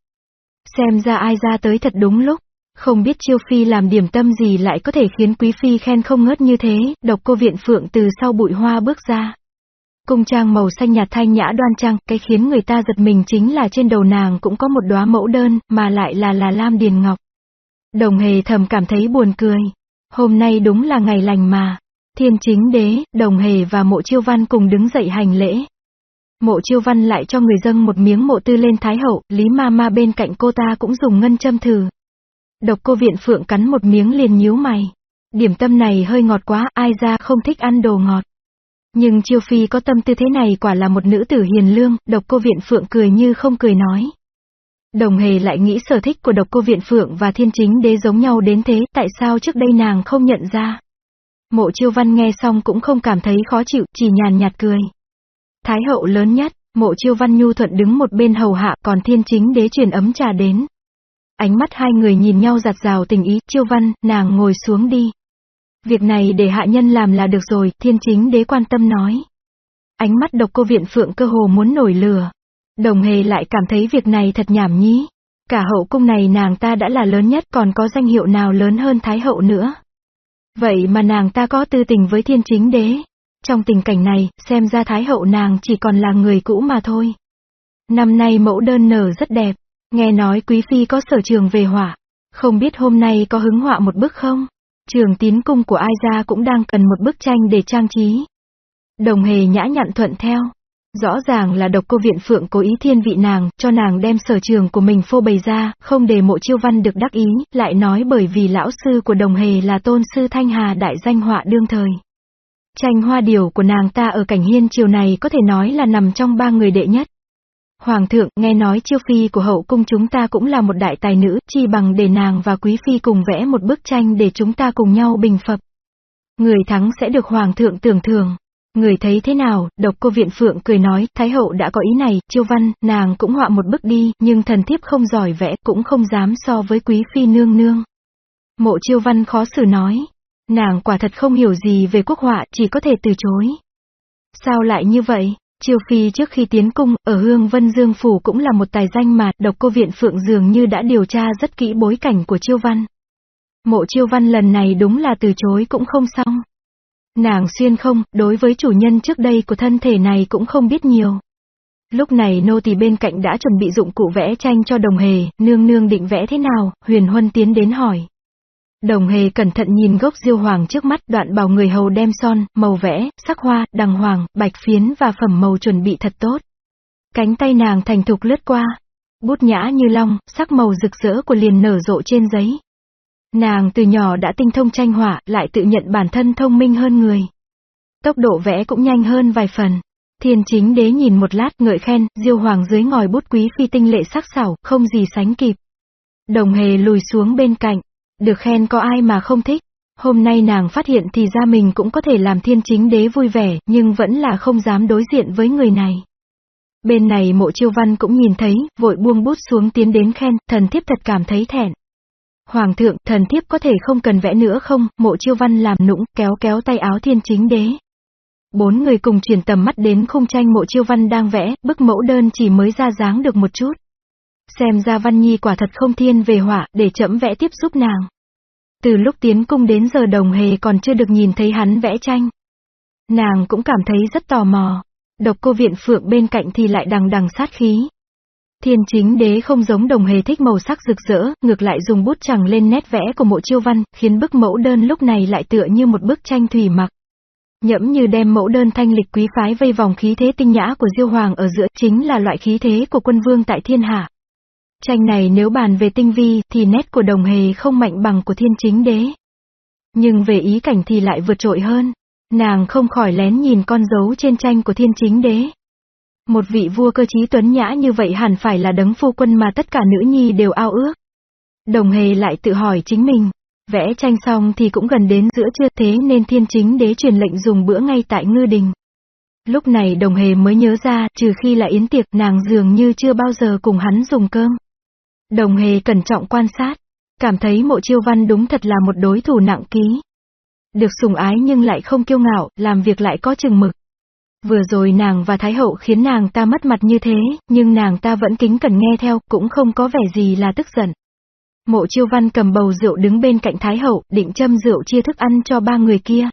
Xem ra ai ra tới thật đúng lúc. Không biết chiêu phi làm điểm tâm gì lại có thể khiến quý phi khen không ngớt như thế, độc cô viện phượng từ sau bụi hoa bước ra. Cung trang màu xanh nhạt thanh nhã đoan trang, cái khiến người ta giật mình chính là trên đầu nàng cũng có một đóa mẫu đơn, mà lại là là lam điền ngọc. Đồng hề thầm cảm thấy buồn cười. Hôm nay đúng là ngày lành mà. Thiên chính đế, đồng hề và mộ chiêu văn cùng đứng dậy hành lễ. Mộ chiêu văn lại cho người dân một miếng mộ tư lên thái hậu, lý ma ma bên cạnh cô ta cũng dùng ngân châm thử. Độc cô viện phượng cắn một miếng liền nhíu mày. Điểm tâm này hơi ngọt quá, ai ra không thích ăn đồ ngọt. Nhưng Chiêu Phi có tâm tư thế này quả là một nữ tử hiền lương, độc cô viện phượng cười như không cười nói. Đồng hề lại nghĩ sở thích của độc cô viện phượng và thiên chính đế giống nhau đến thế, tại sao trước đây nàng không nhận ra. Mộ chiêu văn nghe xong cũng không cảm thấy khó chịu, chỉ nhàn nhạt cười. Thái hậu lớn nhất, mộ chiêu văn nhu thuận đứng một bên hầu hạ còn thiên chính đế truyền ấm trà đến. Ánh mắt hai người nhìn nhau giặt rào tình ý, chiêu văn, nàng ngồi xuống đi. Việc này để hạ nhân làm là được rồi, thiên chính đế quan tâm nói. Ánh mắt độc cô viện phượng cơ hồ muốn nổi lửa. Đồng hề lại cảm thấy việc này thật nhảm nhí. Cả hậu cung này nàng ta đã là lớn nhất còn có danh hiệu nào lớn hơn thái hậu nữa. Vậy mà nàng ta có tư tình với thiên chính đế. Trong tình cảnh này, xem ra thái hậu nàng chỉ còn là người cũ mà thôi. Năm nay mẫu đơn nở rất đẹp. Nghe nói quý phi có sở trường về họa. Không biết hôm nay có hứng họa một bức không? Trường tín cung của ai ra cũng đang cần một bức tranh để trang trí. Đồng hề nhã nhặn thuận theo. Rõ ràng là độc cô viện phượng cố ý thiên vị nàng, cho nàng đem sở trường của mình phô bày ra, không để mộ chiêu văn được đắc ý, lại nói bởi vì lão sư của đồng hề là tôn sư Thanh Hà đại danh họa đương thời. Tranh hoa điều của nàng ta ở cảnh hiên chiều này có thể nói là nằm trong ba người đệ nhất. Hoàng thượng, nghe nói chiêu phi của hậu cung chúng ta cũng là một đại tài nữ, chi bằng để nàng và quý phi cùng vẽ một bức tranh để chúng ta cùng nhau bình phập. Người thắng sẽ được hoàng thượng tưởng thưởng. Người thấy thế nào, độc cô viện phượng cười nói, Thái hậu đã có ý này, chiêu văn, nàng cũng họa một bức đi, nhưng thần thiếp không giỏi vẽ, cũng không dám so với quý phi nương nương. Mộ chiêu văn khó xử nói, nàng quả thật không hiểu gì về quốc họa, chỉ có thể từ chối. Sao lại như vậy? Chiêu phi trước khi tiến cung, ở Hương Vân Dương Phủ cũng là một tài danh mà, độc cô viện phượng dường như đã điều tra rất kỹ bối cảnh của chiêu văn. Mộ chiêu văn lần này đúng là từ chối cũng không xong. Nàng xuyên không, đối với chủ nhân trước đây của thân thể này cũng không biết nhiều. Lúc này nô tỳ bên cạnh đã chuẩn bị dụng cụ vẽ tranh cho đồng hề, nương nương định vẽ thế nào, huyền huân tiến đến hỏi. Đồng hề cẩn thận nhìn gốc diêu hoàng trước mắt đoạn bảo người hầu đem son, màu vẽ, sắc hoa, đằng hoàng, bạch phiến và phẩm màu chuẩn bị thật tốt. Cánh tay nàng thành thục lướt qua. Bút nhã như long, sắc màu rực rỡ của liền nở rộ trên giấy. Nàng từ nhỏ đã tinh thông tranh họa, lại tự nhận bản thân thông minh hơn người. Tốc độ vẽ cũng nhanh hơn vài phần. Thiên chính đế nhìn một lát ngợi khen, diêu hoàng dưới ngòi bút quý phi tinh lệ sắc sảo, không gì sánh kịp. Đồng hề lùi xuống bên cạnh. Được khen có ai mà không thích. Hôm nay nàng phát hiện thì ra mình cũng có thể làm thiên chính đế vui vẻ, nhưng vẫn là không dám đối diện với người này. Bên này mộ chiêu văn cũng nhìn thấy, vội buông bút xuống tiến đến khen, thần thiếp thật cảm thấy thẹn. Hoàng thượng, thần thiếp có thể không cần vẽ nữa không, mộ chiêu văn làm nũng, kéo kéo tay áo thiên chính đế. Bốn người cùng chuyển tầm mắt đến khung tranh mộ chiêu văn đang vẽ, bức mẫu đơn chỉ mới ra dáng được một chút. Xem ra văn nhi quả thật không thiên về họa, để chậm vẽ tiếp giúp nàng. Từ lúc tiến cung đến giờ đồng hề còn chưa được nhìn thấy hắn vẽ tranh. Nàng cũng cảm thấy rất tò mò. Độc cô viện phượng bên cạnh thì lại đằng đằng sát khí. Thiên chính đế không giống đồng hề thích màu sắc rực rỡ, ngược lại dùng bút chẳng lên nét vẽ của mộ chiêu văn, khiến bức mẫu đơn lúc này lại tựa như một bức tranh thủy mặc. Nhẫm như đem mẫu đơn thanh lịch quý phái vây vòng khí thế tinh nhã của diêu hoàng ở giữa chính là loại khí thế của quân vương tại thiên hạ. Tranh này nếu bàn về tinh vi thì nét của đồng hề không mạnh bằng của thiên chính đế. Nhưng về ý cảnh thì lại vượt trội hơn. Nàng không khỏi lén nhìn con dấu trên tranh của thiên chính đế. Một vị vua cơ trí tuấn nhã như vậy hẳn phải là đấng phu quân mà tất cả nữ nhi đều ao ước. Đồng hề lại tự hỏi chính mình, vẽ tranh xong thì cũng gần đến giữa trưa thế nên thiên chính đế truyền lệnh dùng bữa ngay tại ngư đình. Lúc này đồng hề mới nhớ ra, trừ khi là yến tiệc nàng dường như chưa bao giờ cùng hắn dùng cơm. Đồng hề cẩn trọng quan sát, cảm thấy mộ chiêu văn đúng thật là một đối thủ nặng ký. Được sùng ái nhưng lại không kiêu ngạo, làm việc lại có chừng mực. Vừa rồi nàng và Thái Hậu khiến nàng ta mất mặt như thế, nhưng nàng ta vẫn kính cẩn nghe theo, cũng không có vẻ gì là tức giận. Mộ chiêu văn cầm bầu rượu đứng bên cạnh Thái Hậu, định châm rượu chia thức ăn cho ba người kia.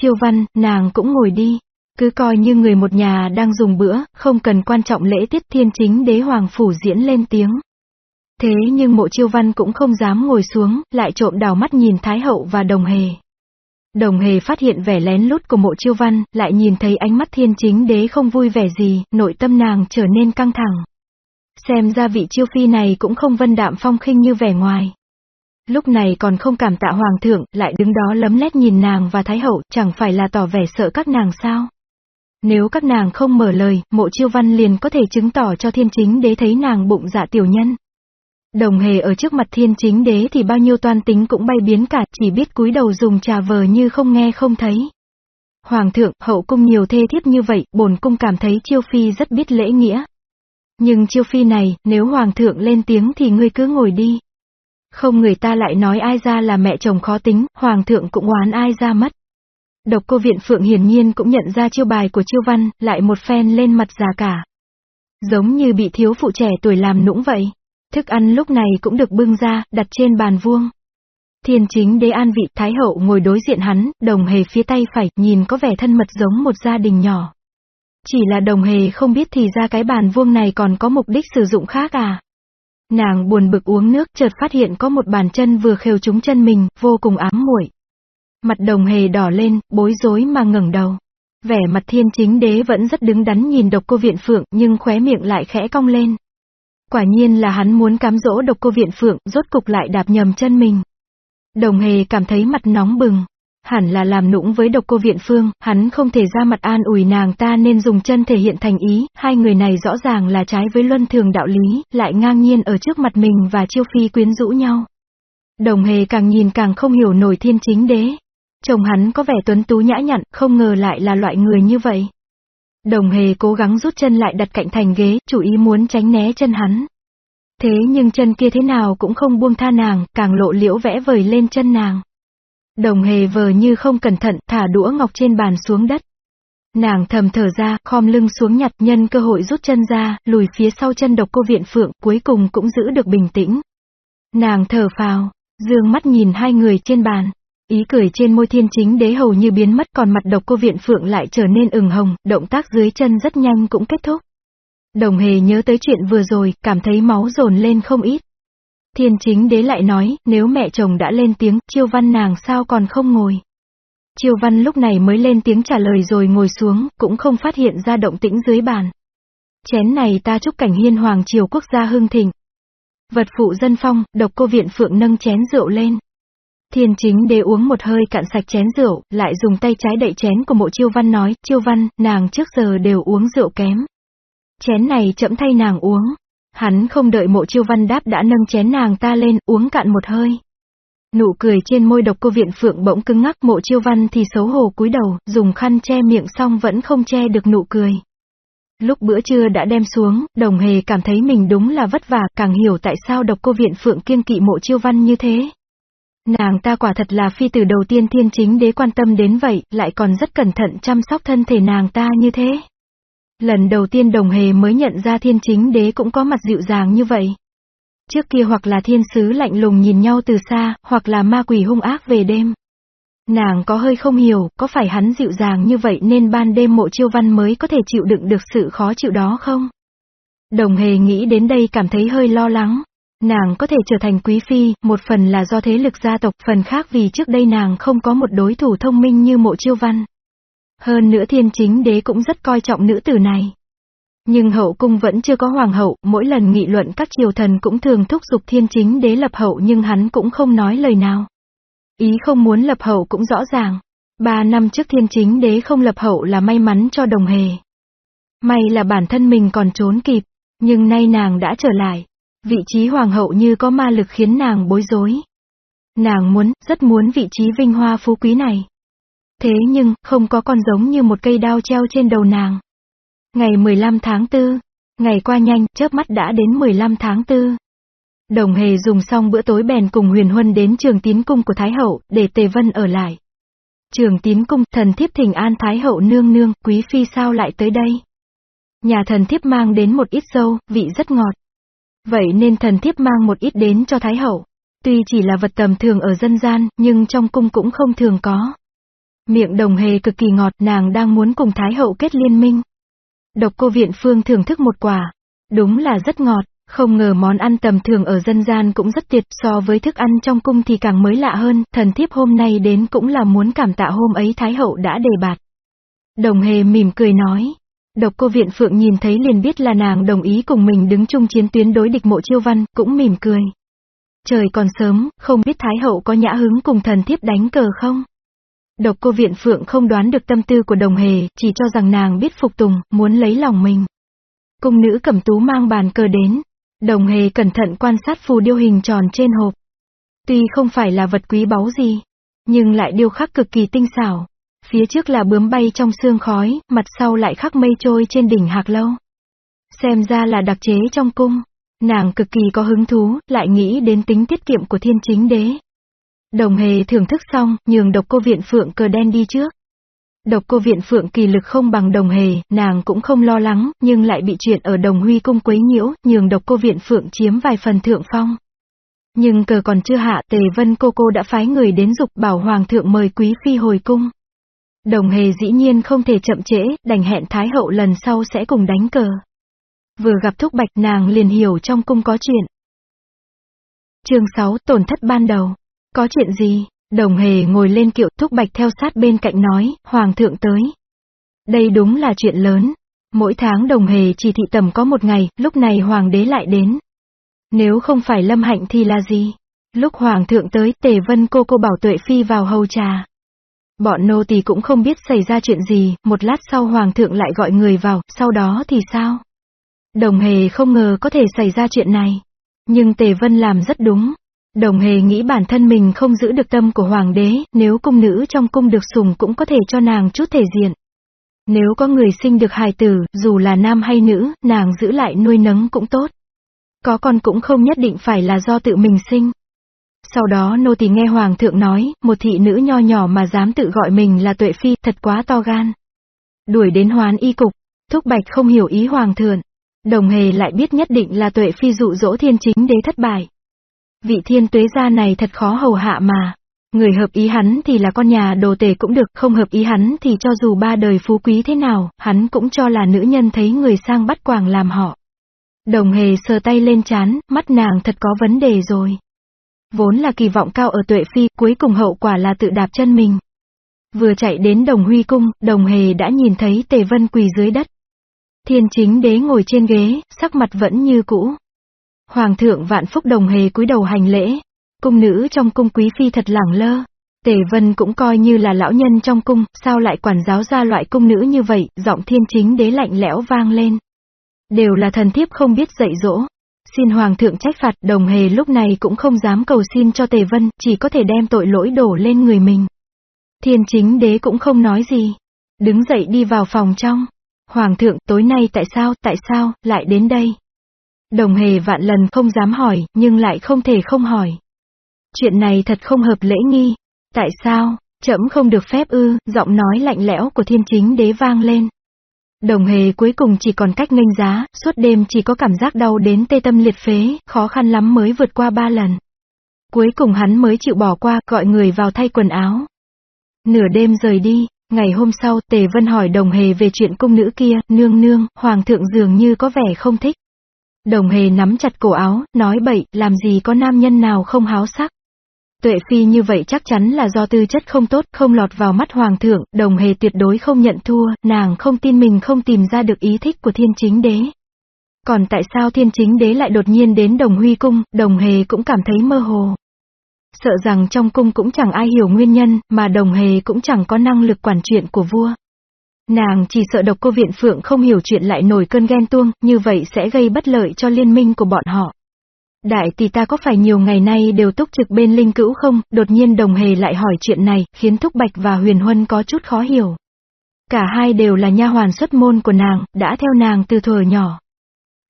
Chiêu văn, nàng cũng ngồi đi. Cứ coi như người một nhà đang dùng bữa, không cần quan trọng lễ tiết thiên chính đế hoàng phủ diễn lên tiếng. Thế nhưng mộ chiêu văn cũng không dám ngồi xuống, lại trộm đào mắt nhìn Thái Hậu và đồng hề. Đồng hề phát hiện vẻ lén lút của mộ chiêu văn, lại nhìn thấy ánh mắt thiên chính đế không vui vẻ gì, nội tâm nàng trở nên căng thẳng. Xem ra vị chiêu phi này cũng không vân đạm phong khinh như vẻ ngoài. Lúc này còn không cảm tạ hoàng thượng, lại đứng đó lấm lét nhìn nàng và thái hậu, chẳng phải là tỏ vẻ sợ các nàng sao? Nếu các nàng không mở lời, mộ chiêu văn liền có thể chứng tỏ cho thiên chính đế thấy nàng bụng dạ tiểu nhân. Đồng hề ở trước mặt thiên chính đế thì bao nhiêu toan tính cũng bay biến cả, chỉ biết cúi đầu dùng trà vờ như không nghe không thấy. Hoàng thượng, hậu cung nhiều thê thiếp như vậy, bổn cung cảm thấy chiêu phi rất biết lễ nghĩa. Nhưng chiêu phi này, nếu hoàng thượng lên tiếng thì ngươi cứ ngồi đi. Không người ta lại nói ai ra là mẹ chồng khó tính, hoàng thượng cũng oán ai ra mất. Độc cô viện phượng hiển nhiên cũng nhận ra chiêu bài của chiêu văn, lại một phen lên mặt già cả. Giống như bị thiếu phụ trẻ tuổi làm nũng vậy. Thức ăn lúc này cũng được bưng ra, đặt trên bàn vuông. Thiên chính đế an vị, thái hậu ngồi đối diện hắn, đồng hề phía tay phải, nhìn có vẻ thân mật giống một gia đình nhỏ. Chỉ là đồng hề không biết thì ra cái bàn vuông này còn có mục đích sử dụng khác à. Nàng buồn bực uống nước chợt phát hiện có một bàn chân vừa khều trúng chân mình, vô cùng ám muội. Mặt đồng hề đỏ lên, bối rối mà ngẩng đầu. Vẻ mặt thiên chính đế vẫn rất đứng đắn nhìn độc cô viện phượng nhưng khóe miệng lại khẽ cong lên. Quả nhiên là hắn muốn cám dỗ độc cô viện phượng, rốt cục lại đạp nhầm chân mình. Đồng hề cảm thấy mặt nóng bừng. Hẳn là làm nũng với độc cô viện phương, hắn không thể ra mặt an ủi nàng ta nên dùng chân thể hiện thành ý, hai người này rõ ràng là trái với luân thường đạo lý, lại ngang nhiên ở trước mặt mình và chiêu phi quyến rũ nhau. Đồng hề càng nhìn càng không hiểu nổi thiên chính đế. Chồng hắn có vẻ tuấn tú nhã nhặn, không ngờ lại là loại người như vậy. Đồng hề cố gắng rút chân lại đặt cạnh thành ghế, chủ ý muốn tránh né chân hắn. Thế nhưng chân kia thế nào cũng không buông tha nàng, càng lộ liễu vẽ vời lên chân nàng. Đồng hề vờ như không cẩn thận, thả đũa ngọc trên bàn xuống đất. Nàng thầm thở ra, khom lưng xuống nhặt nhân cơ hội rút chân ra, lùi phía sau chân độc cô viện phượng, cuối cùng cũng giữ được bình tĩnh. Nàng thở phào, dương mắt nhìn hai người trên bàn. Ý cười trên môi thiên chính đế hầu như biến mất còn mặt độc cô viện phượng lại trở nên ửng hồng, động tác dưới chân rất nhanh cũng kết thúc. Đồng hề nhớ tới chuyện vừa rồi, cảm thấy máu dồn lên không ít. Thiên chính đế lại nói, nếu mẹ chồng đã lên tiếng, chiêu văn nàng sao còn không ngồi. Chiêu văn lúc này mới lên tiếng trả lời rồi ngồi xuống, cũng không phát hiện ra động tĩnh dưới bàn. Chén này ta chúc cảnh hiên hoàng triều quốc gia hưng thịnh. Vật phụ dân phong, độc cô viện phượng nâng chén rượu lên. Thiên chính đế uống một hơi cạn sạch chén rượu, lại dùng tay trái đậy chén của mộ chiêu văn nói, chiêu văn, nàng trước giờ đều uống rượu kém. Chén này chậm thay nàng uống. Hắn không đợi mộ chiêu văn đáp đã nâng chén nàng ta lên, uống cạn một hơi. Nụ cười trên môi độc cô viện phượng bỗng cứng ngắc mộ chiêu văn thì xấu hổ cúi đầu, dùng khăn che miệng xong vẫn không che được nụ cười. Lúc bữa trưa đã đem xuống, đồng hề cảm thấy mình đúng là vất vả, càng hiểu tại sao độc cô viện phượng kiêng kỵ mộ chiêu văn như thế. Nàng ta quả thật là phi tử đầu tiên thiên chính đế quan tâm đến vậy, lại còn rất cẩn thận chăm sóc thân thể nàng ta như thế. Lần đầu tiên đồng hề mới nhận ra thiên chính đế cũng có mặt dịu dàng như vậy. Trước kia hoặc là thiên sứ lạnh lùng nhìn nhau từ xa, hoặc là ma quỷ hung ác về đêm. Nàng có hơi không hiểu, có phải hắn dịu dàng như vậy nên ban đêm mộ chiêu văn mới có thể chịu đựng được sự khó chịu đó không? Đồng hề nghĩ đến đây cảm thấy hơi lo lắng. Nàng có thể trở thành quý phi, một phần là do thế lực gia tộc, phần khác vì trước đây nàng không có một đối thủ thông minh như mộ chiêu văn. Hơn nữa thiên chính đế cũng rất coi trọng nữ tử này. Nhưng hậu cung vẫn chưa có hoàng hậu, mỗi lần nghị luận các triều thần cũng thường thúc giục thiên chính đế lập hậu nhưng hắn cũng không nói lời nào. Ý không muốn lập hậu cũng rõ ràng. Ba năm trước thiên chính đế không lập hậu là may mắn cho đồng hề. May là bản thân mình còn trốn kịp, nhưng nay nàng đã trở lại. Vị trí hoàng hậu như có ma lực khiến nàng bối rối. Nàng muốn, rất muốn vị trí vinh hoa phú quý này. Thế nhưng, không có con giống như một cây đao treo trên đầu nàng. Ngày 15 tháng 4, ngày qua nhanh, chớp mắt đã đến 15 tháng 4. Đồng hề dùng xong bữa tối bèn cùng huyền huân đến trường tín cung của Thái Hậu, để Tề Vân ở lại. Trường tín cung, thần thiếp thỉnh an Thái Hậu nương nương, quý phi sao lại tới đây? Nhà thần thiếp mang đến một ít dâu, vị rất ngọt. Vậy nên thần thiếp mang một ít đến cho Thái Hậu. Tuy chỉ là vật tầm thường ở dân gian, nhưng trong cung cũng không thường có. Miệng đồng hề cực kỳ ngọt, nàng đang muốn cùng Thái Hậu kết liên minh. Độc cô viện phương thưởng thức một quả. Đúng là rất ngọt, không ngờ món ăn tầm thường ở dân gian cũng rất tuyệt, so với thức ăn trong cung thì càng mới lạ hơn, thần thiếp hôm nay đến cũng là muốn cảm tạ hôm ấy Thái Hậu đã đề bạt. Đồng hề mỉm cười nói. Độc cô viện phượng nhìn thấy liền biết là nàng đồng ý cùng mình đứng chung chiến tuyến đối địch mộ chiêu văn, cũng mỉm cười. Trời còn sớm, không biết Thái Hậu có nhã hứng cùng thần thiếp đánh cờ không? Độc cô viện phượng không đoán được tâm tư của đồng hề, chỉ cho rằng nàng biết phục tùng, muốn lấy lòng mình. Cung nữ cẩm tú mang bàn cờ đến. Đồng hề cẩn thận quan sát phù điêu hình tròn trên hộp. Tuy không phải là vật quý báu gì, nhưng lại điêu khắc cực kỳ tinh xảo. Phía trước là bướm bay trong sương khói, mặt sau lại khắc mây trôi trên đỉnh hạc lâu. Xem ra là đặc chế trong cung. Nàng cực kỳ có hứng thú, lại nghĩ đến tính tiết kiệm của thiên chính đế. Đồng hề thưởng thức xong, nhường độc cô viện phượng cờ đen đi trước. Độc cô viện phượng kỳ lực không bằng đồng hề, nàng cũng không lo lắng, nhưng lại bị chuyện ở đồng huy cung quấy nhiễu, nhường độc cô viện phượng chiếm vài phần thượng phong. Nhưng cờ còn chưa hạ, tề vân cô cô đã phái người đến dục bảo hoàng thượng mời quý phi hồi cung. Đồng hề dĩ nhiên không thể chậm trễ, đành hẹn thái hậu lần sau sẽ cùng đánh cờ. Vừa gặp thúc bạch nàng liền hiểu trong cung có chuyện. chương 6 tổn thất ban đầu. Có chuyện gì? Đồng hề ngồi lên kiệu thúc bạch theo sát bên cạnh nói, Hoàng thượng tới. Đây đúng là chuyện lớn. Mỗi tháng đồng hề chỉ thị tầm có một ngày, lúc này hoàng đế lại đến. Nếu không phải lâm hạnh thì là gì? Lúc hoàng thượng tới, tề vân cô cô bảo tuệ phi vào hầu trà. Bọn nô tỳ cũng không biết xảy ra chuyện gì, một lát sau hoàng thượng lại gọi người vào, sau đó thì sao? Đồng hề không ngờ có thể xảy ra chuyện này. Nhưng tề vân làm rất đúng, Đồng hề nghĩ bản thân mình không giữ được tâm của hoàng đế, nếu cung nữ trong cung được sùng cũng có thể cho nàng chút thể diện. Nếu có người sinh được hài tử, dù là nam hay nữ, nàng giữ lại nuôi nấng cũng tốt. Có con cũng không nhất định phải là do tự mình sinh. Sau đó nô tỳ nghe hoàng thượng nói, một thị nữ nho nhỏ mà dám tự gọi mình là tuệ phi, thật quá to gan. Đuổi đến hoán y cục, thúc bạch không hiểu ý hoàng thượng. Đồng hề lại biết nhất định là tuệ phi dụ dỗ thiên chính đế thất bại. Vị thiên tuế gia này thật khó hầu hạ mà. Người hợp ý hắn thì là con nhà đồ tể cũng được, không hợp ý hắn thì cho dù ba đời phú quý thế nào, hắn cũng cho là nữ nhân thấy người sang bắt quàng làm họ. Đồng hề sờ tay lên chán, mắt nàng thật có vấn đề rồi. Vốn là kỳ vọng cao ở tuệ phi, cuối cùng hậu quả là tự đạp chân mình. Vừa chạy đến đồng huy cung, đồng hề đã nhìn thấy tề vân quỳ dưới đất. Thiên chính đế ngồi trên ghế, sắc mặt vẫn như cũ. Hoàng thượng vạn phúc đồng hề cúi đầu hành lễ. Cung nữ trong cung quý phi thật lẳng lơ. Tề Vân cũng coi như là lão nhân trong cung, sao lại quản giáo ra loại cung nữ như vậy, giọng thiên chính đế lạnh lẽo vang lên. Đều là thần thiếp không biết dạy dỗ. Xin Hoàng thượng trách phạt đồng hề lúc này cũng không dám cầu xin cho Tề Vân, chỉ có thể đem tội lỗi đổ lên người mình. Thiên chính đế cũng không nói gì. Đứng dậy đi vào phòng trong. Hoàng thượng tối nay tại sao, tại sao, lại đến đây? Đồng hề vạn lần không dám hỏi, nhưng lại không thể không hỏi. Chuyện này thật không hợp lễ nghi. Tại sao, trẫm không được phép ư, giọng nói lạnh lẽo của thiên chính đế vang lên. Đồng hề cuối cùng chỉ còn cách nghênh giá, suốt đêm chỉ có cảm giác đau đến tê tâm liệt phế, khó khăn lắm mới vượt qua ba lần. Cuối cùng hắn mới chịu bỏ qua, gọi người vào thay quần áo. Nửa đêm rời đi, ngày hôm sau, Tề Vân hỏi đồng hề về chuyện cung nữ kia, nương nương, hoàng thượng dường như có vẻ không thích. Đồng hề nắm chặt cổ áo, nói bậy, làm gì có nam nhân nào không háo sắc. Tuệ phi như vậy chắc chắn là do tư chất không tốt, không lọt vào mắt hoàng thượng, đồng hề tuyệt đối không nhận thua, nàng không tin mình không tìm ra được ý thích của thiên chính đế. Còn tại sao thiên chính đế lại đột nhiên đến đồng huy cung, đồng hề cũng cảm thấy mơ hồ. Sợ rằng trong cung cũng chẳng ai hiểu nguyên nhân, mà đồng hề cũng chẳng có năng lực quản chuyện của vua. Nàng chỉ sợ độc cô viện phượng không hiểu chuyện lại nổi cơn ghen tuông, như vậy sẽ gây bất lợi cho liên minh của bọn họ. Đại tỷ ta có phải nhiều ngày nay đều túc trực bên linh cữu không, đột nhiên đồng hề lại hỏi chuyện này, khiến Thúc Bạch và Huyền Huân có chút khó hiểu. Cả hai đều là nha hoàn xuất môn của nàng, đã theo nàng từ thuở nhỏ.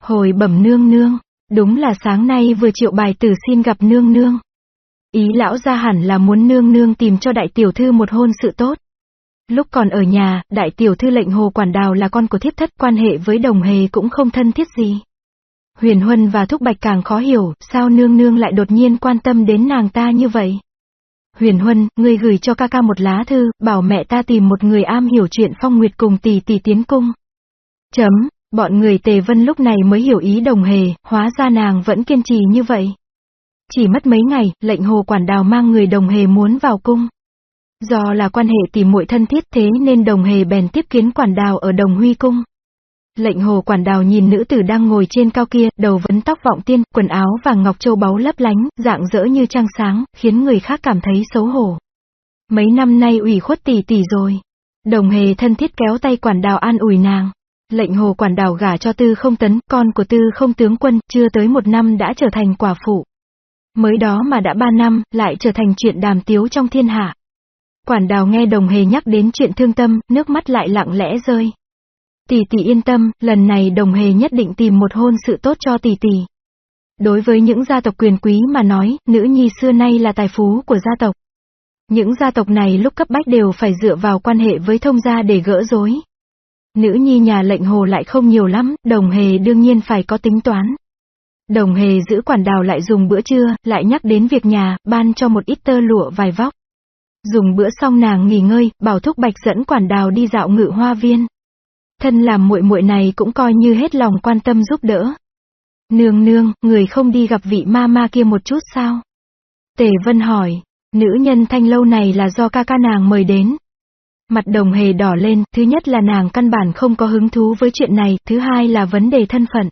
Hồi bẩm nương nương, đúng là sáng nay vừa triệu bài tử xin gặp nương nương. Ý lão ra hẳn là muốn nương nương tìm cho đại tiểu thư một hôn sự tốt. Lúc còn ở nhà, đại tiểu thư lệnh hồ quản đào là con của thiếp thất quan hệ với đồng hề cũng không thân thiết gì. Huyền Huân và Thúc Bạch càng khó hiểu, sao nương nương lại đột nhiên quan tâm đến nàng ta như vậy. Huyền Huân, ngươi gửi cho ca ca một lá thư, bảo mẹ ta tìm một người am hiểu chuyện phong nguyệt cùng tỷ tỷ tiến cung. Chấm, bọn người tề vân lúc này mới hiểu ý đồng hề, hóa ra nàng vẫn kiên trì như vậy. Chỉ mất mấy ngày, lệnh hồ quản đào mang người đồng hề muốn vào cung. Do là quan hệ tìm muội thân thiết thế nên đồng hề bèn tiếp kiến quản đào ở đồng huy cung. Lệnh hồ quản đào nhìn nữ tử đang ngồi trên cao kia, đầu vấn tóc vọng tiên, quần áo vàng ngọc châu báu lấp lánh, dạng dỡ như trăng sáng, khiến người khác cảm thấy xấu hổ. Mấy năm nay ủy khuất tỷ tỷ rồi. Đồng hề thân thiết kéo tay quản đào an ủi nàng. Lệnh hồ quản đào gả cho tư không tấn, con của tư không tướng quân, chưa tới một năm đã trở thành quả phụ. Mới đó mà đã ba năm, lại trở thành chuyện đàm tiếu trong thiên hạ. Quản đào nghe đồng hề nhắc đến chuyện thương tâm, nước mắt lại lặng lẽ rơi. Tỷ tỷ yên tâm, lần này đồng hề nhất định tìm một hôn sự tốt cho tỷ tỷ. Đối với những gia tộc quyền quý mà nói, nữ nhi xưa nay là tài phú của gia tộc. Những gia tộc này lúc cấp bách đều phải dựa vào quan hệ với thông gia để gỡ rối. Nữ nhi nhà lệnh hồ lại không nhiều lắm, đồng hề đương nhiên phải có tính toán. Đồng hề giữ quản đào lại dùng bữa trưa, lại nhắc đến việc nhà, ban cho một ít tơ lụa vài vóc. Dùng bữa xong nàng nghỉ ngơi, bảo thúc bạch dẫn quản đào đi dạo ngự hoa viên. Thân làm muội muội này cũng coi như hết lòng quan tâm giúp đỡ. Nương nương, người không đi gặp vị ma ma kia một chút sao? Tề Vân hỏi, nữ nhân thanh lâu này là do ca ca nàng mời đến. Mặt đồng hề đỏ lên, thứ nhất là nàng căn bản không có hứng thú với chuyện này, thứ hai là vấn đề thân phận.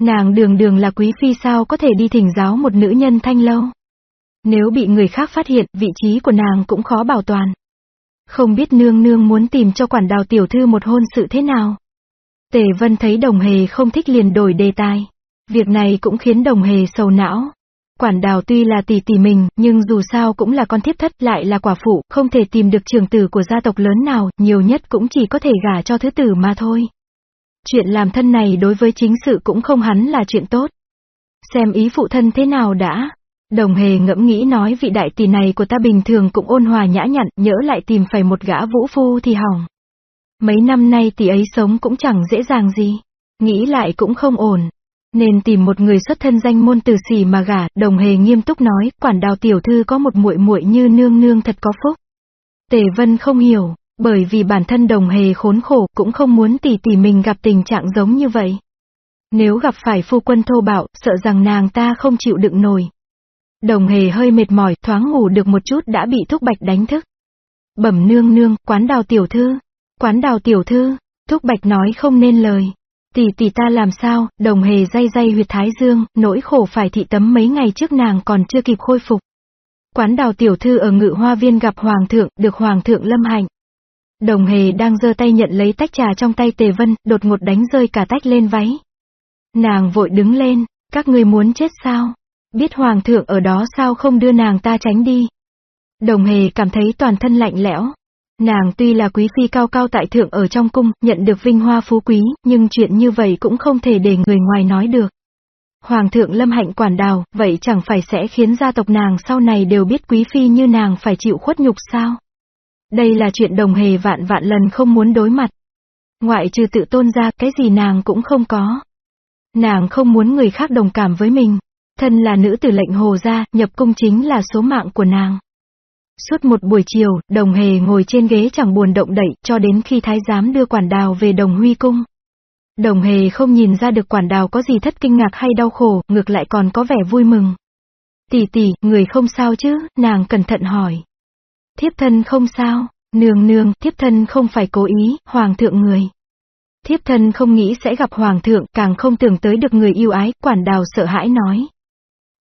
Nàng đường đường là quý phi sao có thể đi thỉnh giáo một nữ nhân thanh lâu. Nếu bị người khác phát hiện, vị trí của nàng cũng khó bảo toàn. Không biết nương nương muốn tìm cho quản đào tiểu thư một hôn sự thế nào. Tề Vân thấy đồng hề không thích liền đổi đề tài. Việc này cũng khiến đồng hề sầu não. Quản đào tuy là tỷ tỷ mình, nhưng dù sao cũng là con thiếp thất lại là quả phụ, không thể tìm được trường tử của gia tộc lớn nào, nhiều nhất cũng chỉ có thể gả cho thứ tử mà thôi. Chuyện làm thân này đối với chính sự cũng không hắn là chuyện tốt. Xem ý phụ thân thế nào đã. Đồng hề ngẫm nghĩ nói vị đại tỷ này của ta bình thường cũng ôn hòa nhã nhặn, nhỡ lại tìm phải một gã vũ phu thì hỏng. Mấy năm nay tỷ ấy sống cũng chẳng dễ dàng gì. Nghĩ lại cũng không ổn. Nên tìm một người xuất thân danh môn từ xỉ mà gả, đồng hề nghiêm túc nói, quản đào tiểu thư có một muội muội như nương nương thật có phúc. Tề Vân không hiểu, bởi vì bản thân đồng hề khốn khổ cũng không muốn tỷ tỷ mình gặp tình trạng giống như vậy. Nếu gặp phải phu quân thô bạo, sợ rằng nàng ta không chịu đựng nổi. Đồng hề hơi mệt mỏi, thoáng ngủ được một chút đã bị thúc bạch đánh thức. Bẩm nương nương, quán đào tiểu thư. Quán đào tiểu thư, thúc bạch nói không nên lời. Tỷ tỷ ta làm sao, đồng hề day day huyệt thái dương, nỗi khổ phải thị tấm mấy ngày trước nàng còn chưa kịp khôi phục. Quán đào tiểu thư ở ngự hoa viên gặp hoàng thượng, được hoàng thượng lâm hạnh. Đồng hề đang giơ tay nhận lấy tách trà trong tay tề vân, đột ngột đánh rơi cả tách lên váy. Nàng vội đứng lên, các ngươi muốn chết sao? Biết hoàng thượng ở đó sao không đưa nàng ta tránh đi. Đồng hề cảm thấy toàn thân lạnh lẽo. Nàng tuy là quý phi cao cao tại thượng ở trong cung, nhận được vinh hoa phú quý, nhưng chuyện như vậy cũng không thể để người ngoài nói được. Hoàng thượng lâm hạnh quản đào, vậy chẳng phải sẽ khiến gia tộc nàng sau này đều biết quý phi như nàng phải chịu khuất nhục sao? Đây là chuyện đồng hề vạn vạn lần không muốn đối mặt. Ngoại trừ tự tôn ra, cái gì nàng cũng không có. Nàng không muốn người khác đồng cảm với mình. Thân là nữ tử lệnh hồ gia, nhập cung chính là số mạng của nàng. Suốt một buổi chiều, đồng hề ngồi trên ghế chẳng buồn động đậy, cho đến khi thái giám đưa quản đào về đồng huy cung. Đồng hề không nhìn ra được quản đào có gì thất kinh ngạc hay đau khổ, ngược lại còn có vẻ vui mừng. Tỷ tỷ, người không sao chứ, nàng cẩn thận hỏi. Thiếp thân không sao, nương nương, thiếp thân không phải cố ý, hoàng thượng người. Thiếp thân không nghĩ sẽ gặp hoàng thượng, càng không tưởng tới được người yêu ái, quản đào sợ hãi nói.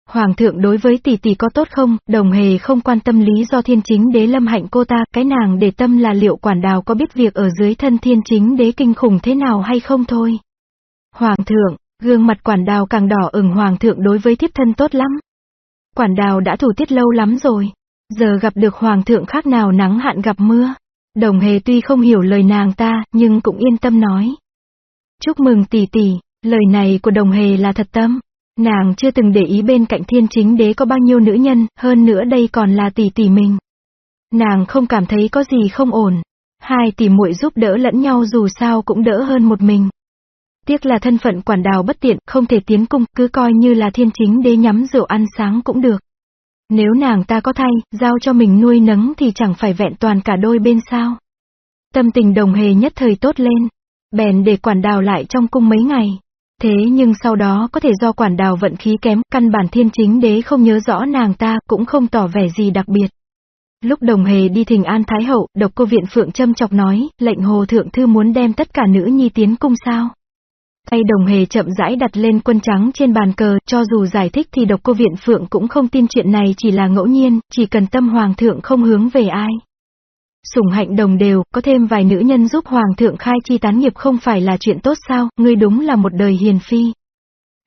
Hoàng thượng đối với tỷ tỷ có tốt không, đồng hề không quan tâm lý do thiên chính đế lâm hạnh cô ta, cái nàng để tâm là liệu quản đào có biết việc ở dưới thân thiên chính đế kinh khủng thế nào hay không thôi. Hoàng thượng, gương mặt quản đào càng đỏ ửng hoàng thượng đối với thiếp thân tốt lắm. Quản đào đã thủ tiết lâu lắm rồi. Giờ gặp được hoàng thượng khác nào nắng hạn gặp mưa. Đồng hề tuy không hiểu lời nàng ta, nhưng cũng yên tâm nói. Chúc mừng tỷ tỷ, lời này của đồng hề là thật tâm. Nàng chưa từng để ý bên cạnh thiên chính đế có bao nhiêu nữ nhân, hơn nữa đây còn là tỷ tỷ mình. Nàng không cảm thấy có gì không ổn. Hai tỷ muội giúp đỡ lẫn nhau dù sao cũng đỡ hơn một mình. Tiếc là thân phận quản đào bất tiện, không thể tiến cung, cứ coi như là thiên chính đế nhắm rượu ăn sáng cũng được. Nếu nàng ta có thay, giao cho mình nuôi nấng thì chẳng phải vẹn toàn cả đôi bên sao. Tâm tình đồng hề nhất thời tốt lên. Bèn để quản đào lại trong cung mấy ngày. Thế nhưng sau đó có thể do quản đào vận khí kém, căn bản thiên chính đế không nhớ rõ nàng ta, cũng không tỏ vẻ gì đặc biệt. Lúc đồng hề đi thỉnh an thái hậu, độc cô viện phượng châm chọc nói, lệnh hồ thượng thư muốn đem tất cả nữ nhi tiến cung sao. Tay đồng hề chậm rãi đặt lên quân trắng trên bàn cờ, cho dù giải thích thì độc cô viện phượng cũng không tin chuyện này chỉ là ngẫu nhiên, chỉ cần tâm hoàng thượng không hướng về ai. Sủng hạnh đồng đều, có thêm vài nữ nhân giúp hoàng thượng khai chi tán nghiệp không phải là chuyện tốt sao, ngươi đúng là một đời hiền phi.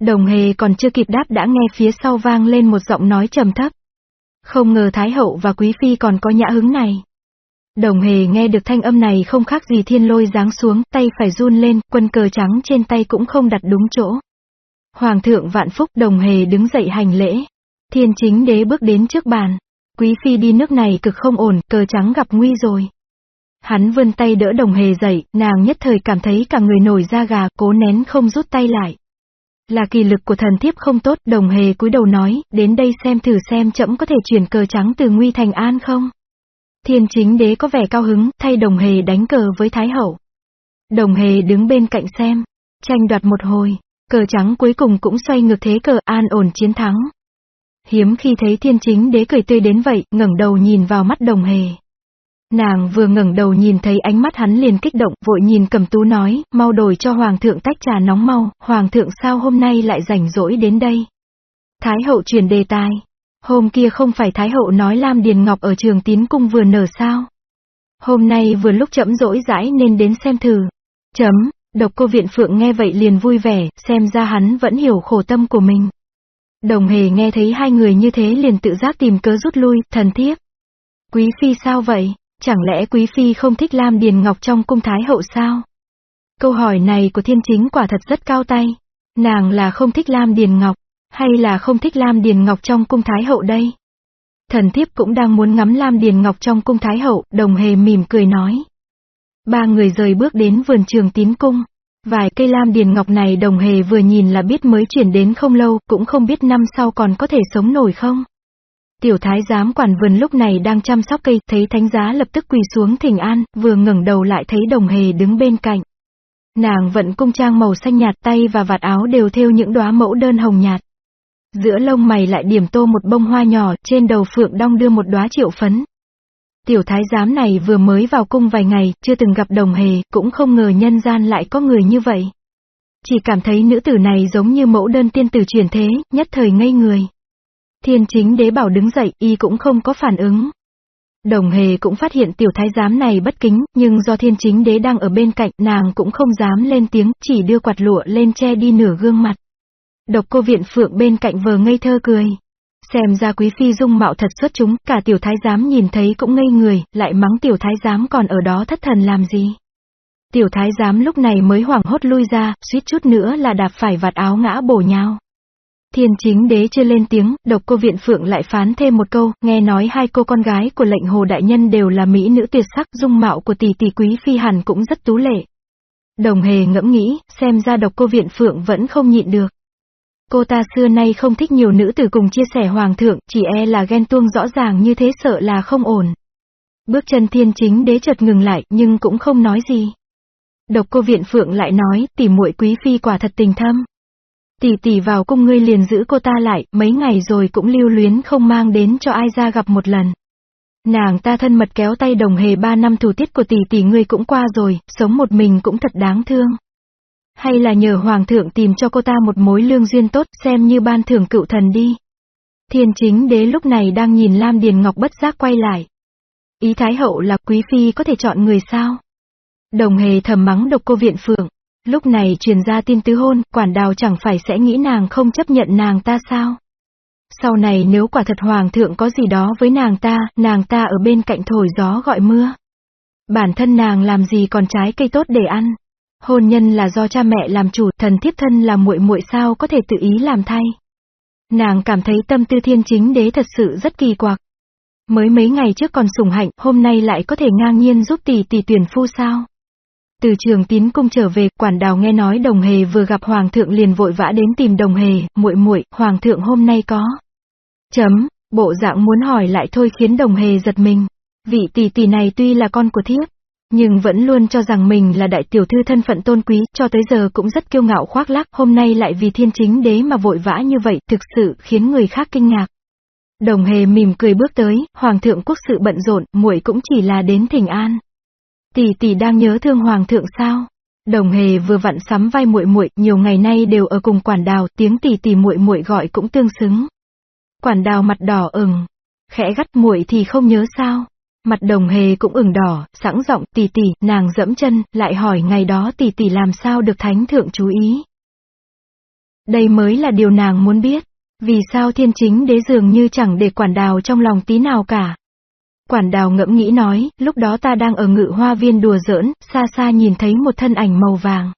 Đồng hề còn chưa kịp đáp đã nghe phía sau vang lên một giọng nói trầm thấp. Không ngờ Thái Hậu và Quý Phi còn có nhã hứng này. Đồng hề nghe được thanh âm này không khác gì thiên lôi giáng xuống, tay phải run lên, quân cờ trắng trên tay cũng không đặt đúng chỗ. Hoàng thượng vạn phúc đồng hề đứng dậy hành lễ. Thiên chính đế bước đến trước bàn. Quý phi đi nước này cực không ổn, cờ trắng gặp nguy rồi. Hắn vươn tay đỡ đồng hề dậy, nàng nhất thời cảm thấy cả người nổi da gà, cố nén không rút tay lại. Là kỳ lực của thần thiếp không tốt, đồng hề cúi đầu nói, đến đây xem thử xem chậm có thể chuyển cờ trắng từ nguy thành an không. Thiên chính đế có vẻ cao hứng, thay đồng hề đánh cờ với Thái Hậu. Đồng hề đứng bên cạnh xem, tranh đoạt một hồi, cờ trắng cuối cùng cũng xoay ngược thế cờ an ổn chiến thắng. Hiếm khi thấy thiên chính đế cười tươi đến vậy, ngẩng đầu nhìn vào mắt đồng hề. Nàng vừa ngẩng đầu nhìn thấy ánh mắt hắn liền kích động, vội nhìn cầm tú nói, mau đổi cho hoàng thượng tách trà nóng mau, hoàng thượng sao hôm nay lại rảnh rỗi đến đây. Thái hậu truyền đề tài, Hôm kia không phải Thái Hậu nói Lam Điền Ngọc ở trường tín cung vừa nở sao? Hôm nay vừa lúc chậm rỗi rãi nên đến xem thử. Chấm, độc cô viện phượng nghe vậy liền vui vẻ, xem ra hắn vẫn hiểu khổ tâm của mình. Đồng hề nghe thấy hai người như thế liền tự giác tìm cớ rút lui, thần thiếp. Quý phi sao vậy? Chẳng lẽ quý phi không thích Lam Điền Ngọc trong cung Thái Hậu sao? Câu hỏi này của thiên chính quả thật rất cao tay. Nàng là không thích Lam Điền Ngọc. Hay là không thích Lam Điền Ngọc trong cung Thái Hậu đây? Thần thiếp cũng đang muốn ngắm Lam Điền Ngọc trong cung Thái Hậu, đồng hề mỉm cười nói. Ba người rời bước đến vườn trường tín cung. Vài cây lam điền ngọc này đồng hề vừa nhìn là biết mới chuyển đến không lâu, cũng không biết năm sau còn có thể sống nổi không. Tiểu thái giám quản vườn lúc này đang chăm sóc cây, thấy thánh giá lập tức quỳ xuống thỉnh an, vừa ngẩng đầu lại thấy đồng hề đứng bên cạnh. Nàng vận cung trang màu xanh nhạt tay và vạt áo đều thêu những đóa mẫu đơn hồng nhạt. Giữa lông mày lại điểm tô một bông hoa nhỏ, trên đầu phượng đong đưa một đóa triệu phấn. Tiểu thái giám này vừa mới vào cung vài ngày, chưa từng gặp đồng hề, cũng không ngờ nhân gian lại có người như vậy. Chỉ cảm thấy nữ tử này giống như mẫu đơn tiên tử chuyển thế, nhất thời ngây người. Thiên chính đế bảo đứng dậy, y cũng không có phản ứng. Đồng hề cũng phát hiện tiểu thái giám này bất kính, nhưng do thiên chính đế đang ở bên cạnh, nàng cũng không dám lên tiếng, chỉ đưa quạt lụa lên che đi nửa gương mặt. Độc cô viện phượng bên cạnh vờ ngây thơ cười. Xem ra quý phi dung mạo thật xuất chúng, cả tiểu thái giám nhìn thấy cũng ngây người, lại mắng tiểu thái giám còn ở đó thất thần làm gì. Tiểu thái giám lúc này mới hoảng hốt lui ra, suýt chút nữa là đạp phải vạt áo ngã bổ nhau. Thiên chính đế chưa lên tiếng, độc cô viện phượng lại phán thêm một câu, nghe nói hai cô con gái của lệnh hồ đại nhân đều là mỹ nữ tuyệt sắc, dung mạo của tỷ tỷ quý phi hẳn cũng rất tú lệ. Đồng hề ngẫm nghĩ, xem ra độc cô viện phượng vẫn không nhịn được. Cô ta xưa nay không thích nhiều nữ tử cùng chia sẻ hoàng thượng, chỉ e là ghen tuông rõ ràng như thế sợ là không ổn. Bước chân thiên chính đế chợt ngừng lại, nhưng cũng không nói gì. Độc cô viện phượng lại nói, tỷ muội quý phi quả thật tình thâm. Tỷ tỷ vào cung ngươi liền giữ cô ta lại, mấy ngày rồi cũng lưu luyến không mang đến cho ai ra gặp một lần. Nàng ta thân mật kéo tay đồng hề ba năm thủ tiết của tỷ tỷ ngươi cũng qua rồi, sống một mình cũng thật đáng thương. Hay là nhờ hoàng thượng tìm cho cô ta một mối lương duyên tốt xem như ban thưởng cựu thần đi. Thiên chính đế lúc này đang nhìn Lam Điền Ngọc bất giác quay lại. Ý Thái Hậu là quý phi có thể chọn người sao? Đồng hề thầm mắng độc cô viện phượng. Lúc này truyền ra tin tứ hôn, quản đào chẳng phải sẽ nghĩ nàng không chấp nhận nàng ta sao? Sau này nếu quả thật hoàng thượng có gì đó với nàng ta, nàng ta ở bên cạnh thổi gió gọi mưa. Bản thân nàng làm gì còn trái cây tốt để ăn. Hôn nhân là do cha mẹ làm chủ, thần thiếp thân là muội muội sao có thể tự ý làm thay. Nàng cảm thấy tâm tư thiên chính đế thật sự rất kỳ quặc. Mới mấy ngày trước còn sủng hạnh, hôm nay lại có thể ngang nhiên giúp tỷ tỷ tuyển phu sao. Từ trường tín cung trở về, quản đào nghe nói đồng hề vừa gặp hoàng thượng liền vội vã đến tìm đồng hề, muội muội, hoàng thượng hôm nay có. Chấm, bộ dạng muốn hỏi lại thôi khiến đồng hề giật mình. Vị tỷ tỷ này tuy là con của thiếp, nhưng vẫn luôn cho rằng mình là đại tiểu thư thân phận tôn quý, cho tới giờ cũng rất kiêu ngạo khoác lác, hôm nay lại vì thiên chính đế mà vội vã như vậy, thực sự khiến người khác kinh ngạc. Đồng hề mỉm cười bước tới, hoàng thượng quốc sự bận rộn, muội cũng chỉ là đến thỉnh an. Tỷ tỷ đang nhớ thương hoàng thượng sao? Đồng Hề vừa vặn sắm vai muội muội, nhiều ngày nay đều ở cùng quản đào, tiếng tỷ tỷ muội muội gọi cũng tương xứng. Quản đào mặt đỏ ửng, khẽ gắt muội thì không nhớ sao? Mặt Đồng Hề cũng ửng đỏ, sẵn giọng, tỷ tỷ, nàng dẫm chân, lại hỏi ngày đó tỷ tỷ làm sao được thánh thượng chú ý. Đây mới là điều nàng muốn biết. Vì sao thiên chính đế dường như chẳng để quản đào trong lòng tí nào cả. Quản đào ngẫm nghĩ nói, lúc đó ta đang ở ngự hoa viên đùa giỡn, xa xa nhìn thấy một thân ảnh màu vàng.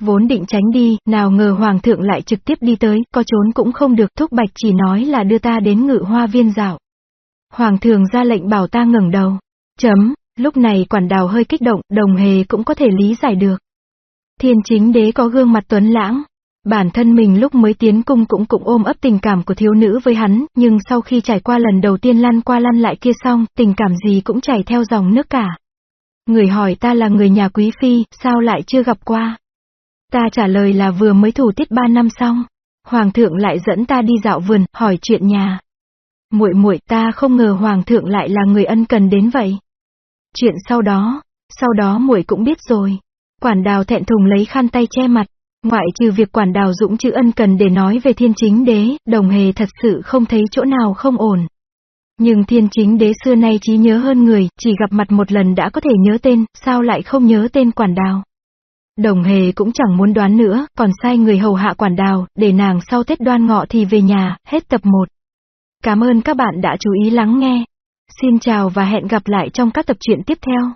Vốn định tránh đi, nào ngờ hoàng thượng lại trực tiếp đi tới, có trốn cũng không được, thúc bạch chỉ nói là đưa ta đến ngự hoa viên dạo. Hoàng thượng ra lệnh bảo ta ngẩng đầu. Chấm, lúc này quản đào hơi kích động, đồng hề cũng có thể lý giải được. Thiên chính đế có gương mặt tuấn lãng, Bản thân mình lúc mới tiến cung cũng cũng ôm ấp tình cảm của thiếu nữ với hắn, nhưng sau khi trải qua lần đầu tiên lăn qua lăn lại kia xong, tình cảm gì cũng chảy theo dòng nước cả. Người hỏi ta là người nhà quý phi, sao lại chưa gặp qua? Ta trả lời là vừa mới thủ tiết ba năm xong. Hoàng thượng lại dẫn ta đi dạo vườn, hỏi chuyện nhà. Muội muội ta không ngờ hoàng thượng lại là người ân cần đến vậy. Chuyện sau đó, sau đó muội cũng biết rồi. Quản đào thẹn thùng lấy khăn tay che mặt, Ngoại trừ việc quản đào dũng chữ ân cần để nói về thiên chính đế, đồng hề thật sự không thấy chỗ nào không ổn. Nhưng thiên chính đế xưa nay trí nhớ hơn người, chỉ gặp mặt một lần đã có thể nhớ tên, sao lại không nhớ tên quản đào. Đồng hề cũng chẳng muốn đoán nữa, còn sai người hầu hạ quản đào, để nàng sau Tết đoan ngọ thì về nhà, hết tập 1. Cảm ơn các bạn đã chú ý lắng nghe. Xin chào và hẹn gặp lại trong các tập truyện tiếp theo.